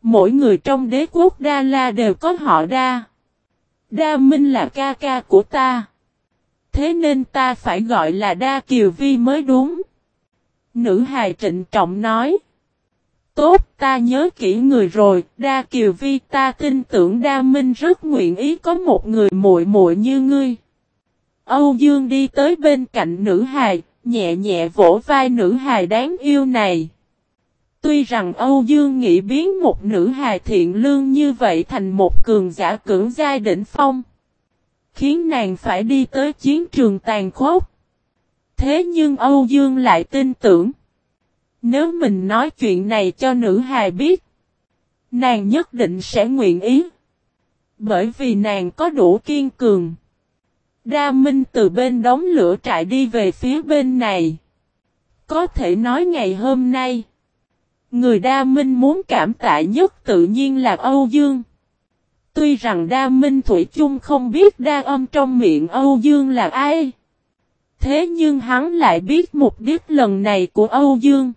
Mỗi người trong đế quốc Đa La đều có họ Đa. Đa Minh là ca ca của ta. Thế nên ta phải gọi là Đa Kiều Vi mới đúng. Nữ hài trịnh trọng nói. Tốt ta nhớ kỹ người rồi, Đa Kiều Vi ta tin tưởng Đa Minh rất nguyện ý có một người muội muội như ngươi. Âu Dương đi tới bên cạnh nữ hài, nhẹ nhẹ vỗ vai nữ hài đáng yêu này. Tuy rằng Âu Dương nghĩ biến một nữ hài thiện lương như vậy thành một cường giả cưỡng giai đỉnh phong. Khiến nàng phải đi tới chiến trường tàn khốc. Thế nhưng Âu Dương lại tin tưởng. Nếu mình nói chuyện này cho nữ hài biết. Nàng nhất định sẽ nguyện ý. Bởi vì nàng có đủ kiên cường. Đa Minh từ bên đống lửa trại đi về phía bên này. Có thể nói ngày hôm nay. Người Đa Minh muốn cảm tạ nhất tự nhiên là Âu Dương. Tuy rằng Đa Minh Thủy chung không biết đa âm trong miệng Âu Dương là ai. Thế nhưng hắn lại biết mục đích lần này của Âu Dương.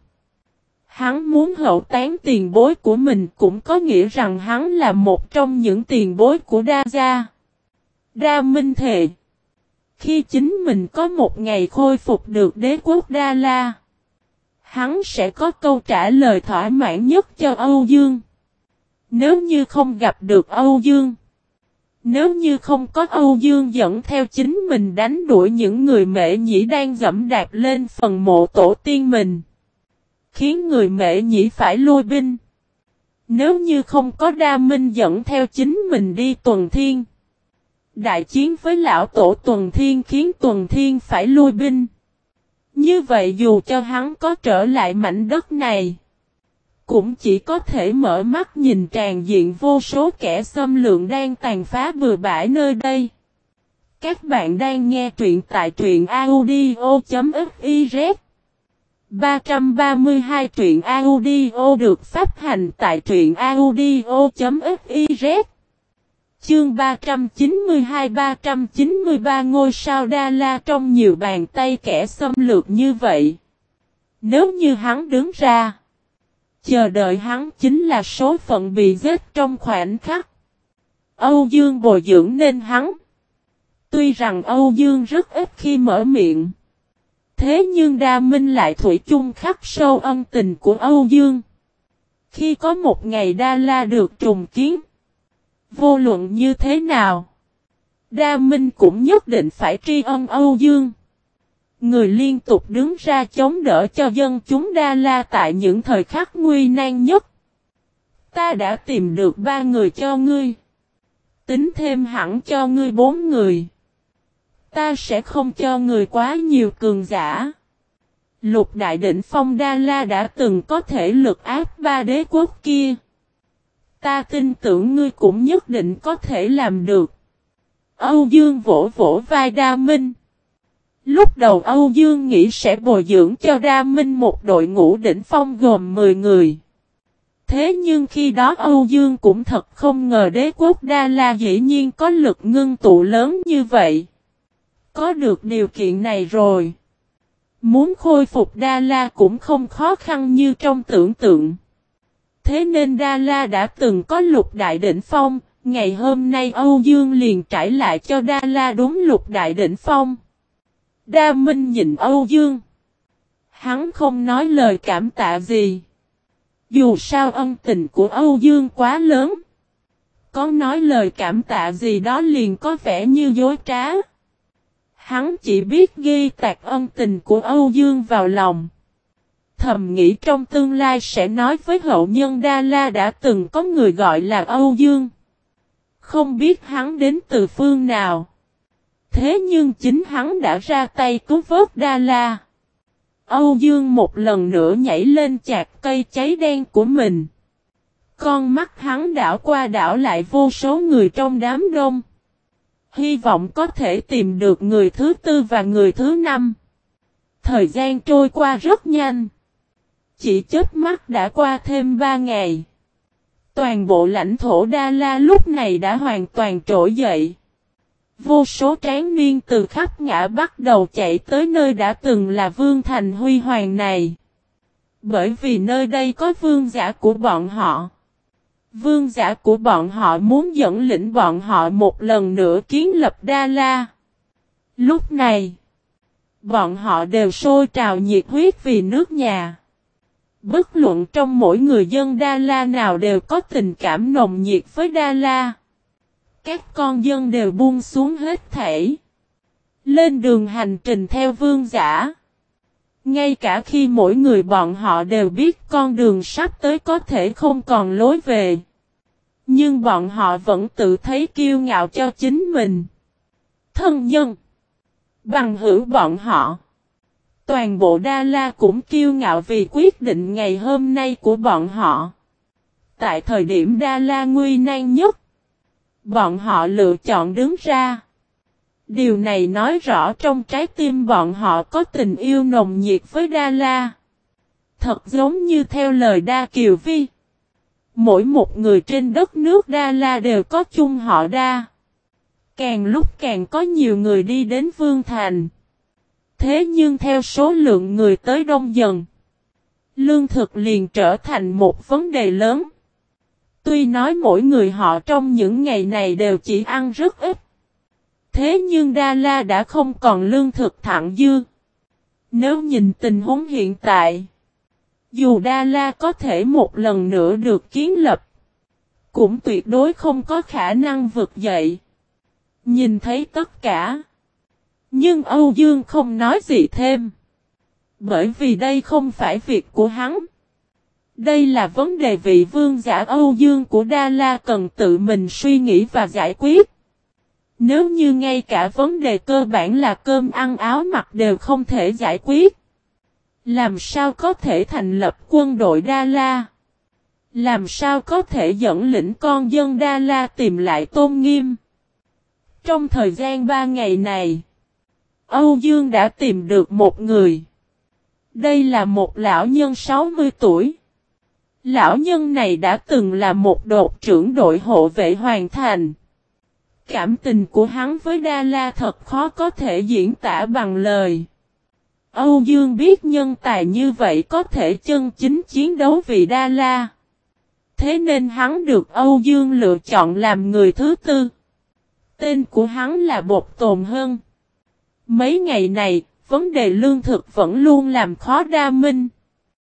Hắn muốn hậu tán tiền bối của mình cũng có nghĩa rằng hắn là một trong những tiền bối của Đa Gia. Đa Minh Thề khi chính mình có một ngày khôi phục được đế quốc Đa La hắn sẽ có câu trả lời thỏa mãn nhất cho Âu Dương. Nếu như không gặp được Âu Dương, nếu như không có Âu Dương dẫn theo chính mình đánh đuổi những người mệ nhĩ đang dẫm đạp lên phần mộ tổ tiên mình, khiến người mệ nhĩ phải lui binh. Nếu như không có Đa Minh dẫn theo chính mình đi tuần thiên, đại chiến với lão tổ tuần thiên khiến tuần thiên phải lui binh. Như vậy dù cho hắn có trở lại mảnh đất này, cũng chỉ có thể mở mắt nhìn tràn diện vô số kẻ xâm lượng đang tàn phá bừa bãi nơi đây. Các bạn đang nghe truyện tại truyện audio.fiz 332 truyện audio được phát hành tại truyện audio.fiz Chương 392-393 ngôi sao Đa La trong nhiều bàn tay kẻ xâm lược như vậy. Nếu như hắn đứng ra, chờ đợi hắn chính là số phận bị giết trong khoảnh khắc. Âu Dương bồi dưỡng nên hắn. Tuy rằng Âu Dương rất ít khi mở miệng. Thế nhưng Đa Minh lại thủy chung khắc sâu ân tình của Âu Dương. Khi có một ngày Đa La được trùng kiến. Vô luận như thế nào, Đa Minh cũng nhất định phải tri ân Âu Dương. Người liên tục đứng ra chống đỡ cho dân chúng Đa La tại những thời khắc nguy nan nhất. Ta đã tìm được ba người cho ngươi. Tính thêm hẳn cho ngươi bốn người. Ta sẽ không cho người quá nhiều cường giả. Lục đại định phong Đa La đã từng có thể lực áp ba đế quốc kia. Ta tin tưởng ngươi cũng nhất định có thể làm được. Âu Dương vỗ vỗ vai Đa Minh. Lúc đầu Âu Dương nghĩ sẽ bồi dưỡng cho Đa Minh một đội ngũ đỉnh phong gồm 10 người. Thế nhưng khi đó Âu Dương cũng thật không ngờ đế quốc Đa La dĩ nhiên có lực ngưng tụ lớn như vậy. Có được điều kiện này rồi. Muốn khôi phục Đa La cũng không khó khăn như trong tưởng tượng. Thế nên Đa La đã từng có lục đại đỉnh phong, ngày hôm nay Âu Dương liền trải lại cho Đa La đúng lục đại đỉnh phong. Đa Minh nhìn Âu Dương. Hắn không nói lời cảm tạ gì. Dù sao ân tình của Âu Dương quá lớn. Có nói lời cảm tạ gì đó liền có vẻ như dối trá. Hắn chỉ biết ghi tạc ân tình của Âu Dương vào lòng. Thầm nghĩ trong tương lai sẽ nói với hậu nhân Đa La đã từng có người gọi là Âu Dương. Không biết hắn đến từ phương nào. Thế nhưng chính hắn đã ra tay cứu vớt Đa La. Âu Dương một lần nữa nhảy lên chạc cây cháy đen của mình. Con mắt hắn đảo qua đảo lại vô số người trong đám đông. Hy vọng có thể tìm được người thứ tư và người thứ năm. Thời gian trôi qua rất nhanh. Chỉ chết mắt đã qua thêm ba ngày. Toàn bộ lãnh thổ Đa La lúc này đã hoàn toàn trỗi dậy. Vô số tráng niên từ khắp ngã bắt đầu chạy tới nơi đã từng là vương thành huy hoàng này. Bởi vì nơi đây có vương giả của bọn họ. Vương giả của bọn họ muốn dẫn lĩnh bọn họ một lần nữa kiến lập Đa La. Lúc này, bọn họ đều sôi trào nhiệt huyết vì nước nhà. Bất luận trong mỗi người dân Đa La nào đều có tình cảm nồng nhiệt với Đa La. Các con dân đều buông xuống hết thể. Lên đường hành trình theo vương giả. Ngay cả khi mỗi người bọn họ đều biết con đường sắp tới có thể không còn lối về. Nhưng bọn họ vẫn tự thấy kiêu ngạo cho chính mình. Thân nhân. Bằng hữu bọn họ. Toàn bộ Đa La cũng kiêu ngạo vì quyết định ngày hôm nay của bọn họ. Tại thời điểm Đa La nguy nan nhất, bọn họ lựa chọn đứng ra. Điều này nói rõ trong trái tim bọn họ có tình yêu nồng nhiệt với Đa La. Thật giống như theo lời Đa Kiều Vi. Mỗi một người trên đất nước Đa La đều có chung họ Đa. Càng lúc càng có nhiều người đi đến Vương Thành. Thế nhưng theo số lượng người tới đông dần, lương thực liền trở thành một vấn đề lớn. Tuy nói mỗi người họ trong những ngày này đều chỉ ăn rất ít. Thế nhưng Đa La đã không còn lương thực thẳng dư. Nếu nhìn tình huống hiện tại, dù Đa La có thể một lần nữa được kiến lập, cũng tuyệt đối không có khả năng vượt dậy. Nhìn thấy tất cả. Nhưng Âu Dương không nói gì thêm. Bởi vì đây không phải việc của hắn. Đây là vấn đề vị vương giả Âu Dương của Đa La cần tự mình suy nghĩ và giải quyết. Nếu như ngay cả vấn đề cơ bản là cơm ăn áo mặc đều không thể giải quyết. Làm sao có thể thành lập quân đội Đa La? Làm sao có thể dẫn lĩnh con dân Đa La tìm lại tôn nghiêm? Trong thời gian ba ngày này, Âu Dương đã tìm được một người. Đây là một lão nhân 60 tuổi. Lão nhân này đã từng là một đột trưởng đội hộ vệ hoàn thành. Cảm tình của hắn với Đa La thật khó có thể diễn tả bằng lời. Âu Dương biết nhân tài như vậy có thể chân chính chiến đấu vì Đa La. Thế nên hắn được Âu Dương lựa chọn làm người thứ tư. Tên của hắn là Bột Tồn Hân. Mấy ngày này, vấn đề lương thực vẫn luôn làm khó đa minh.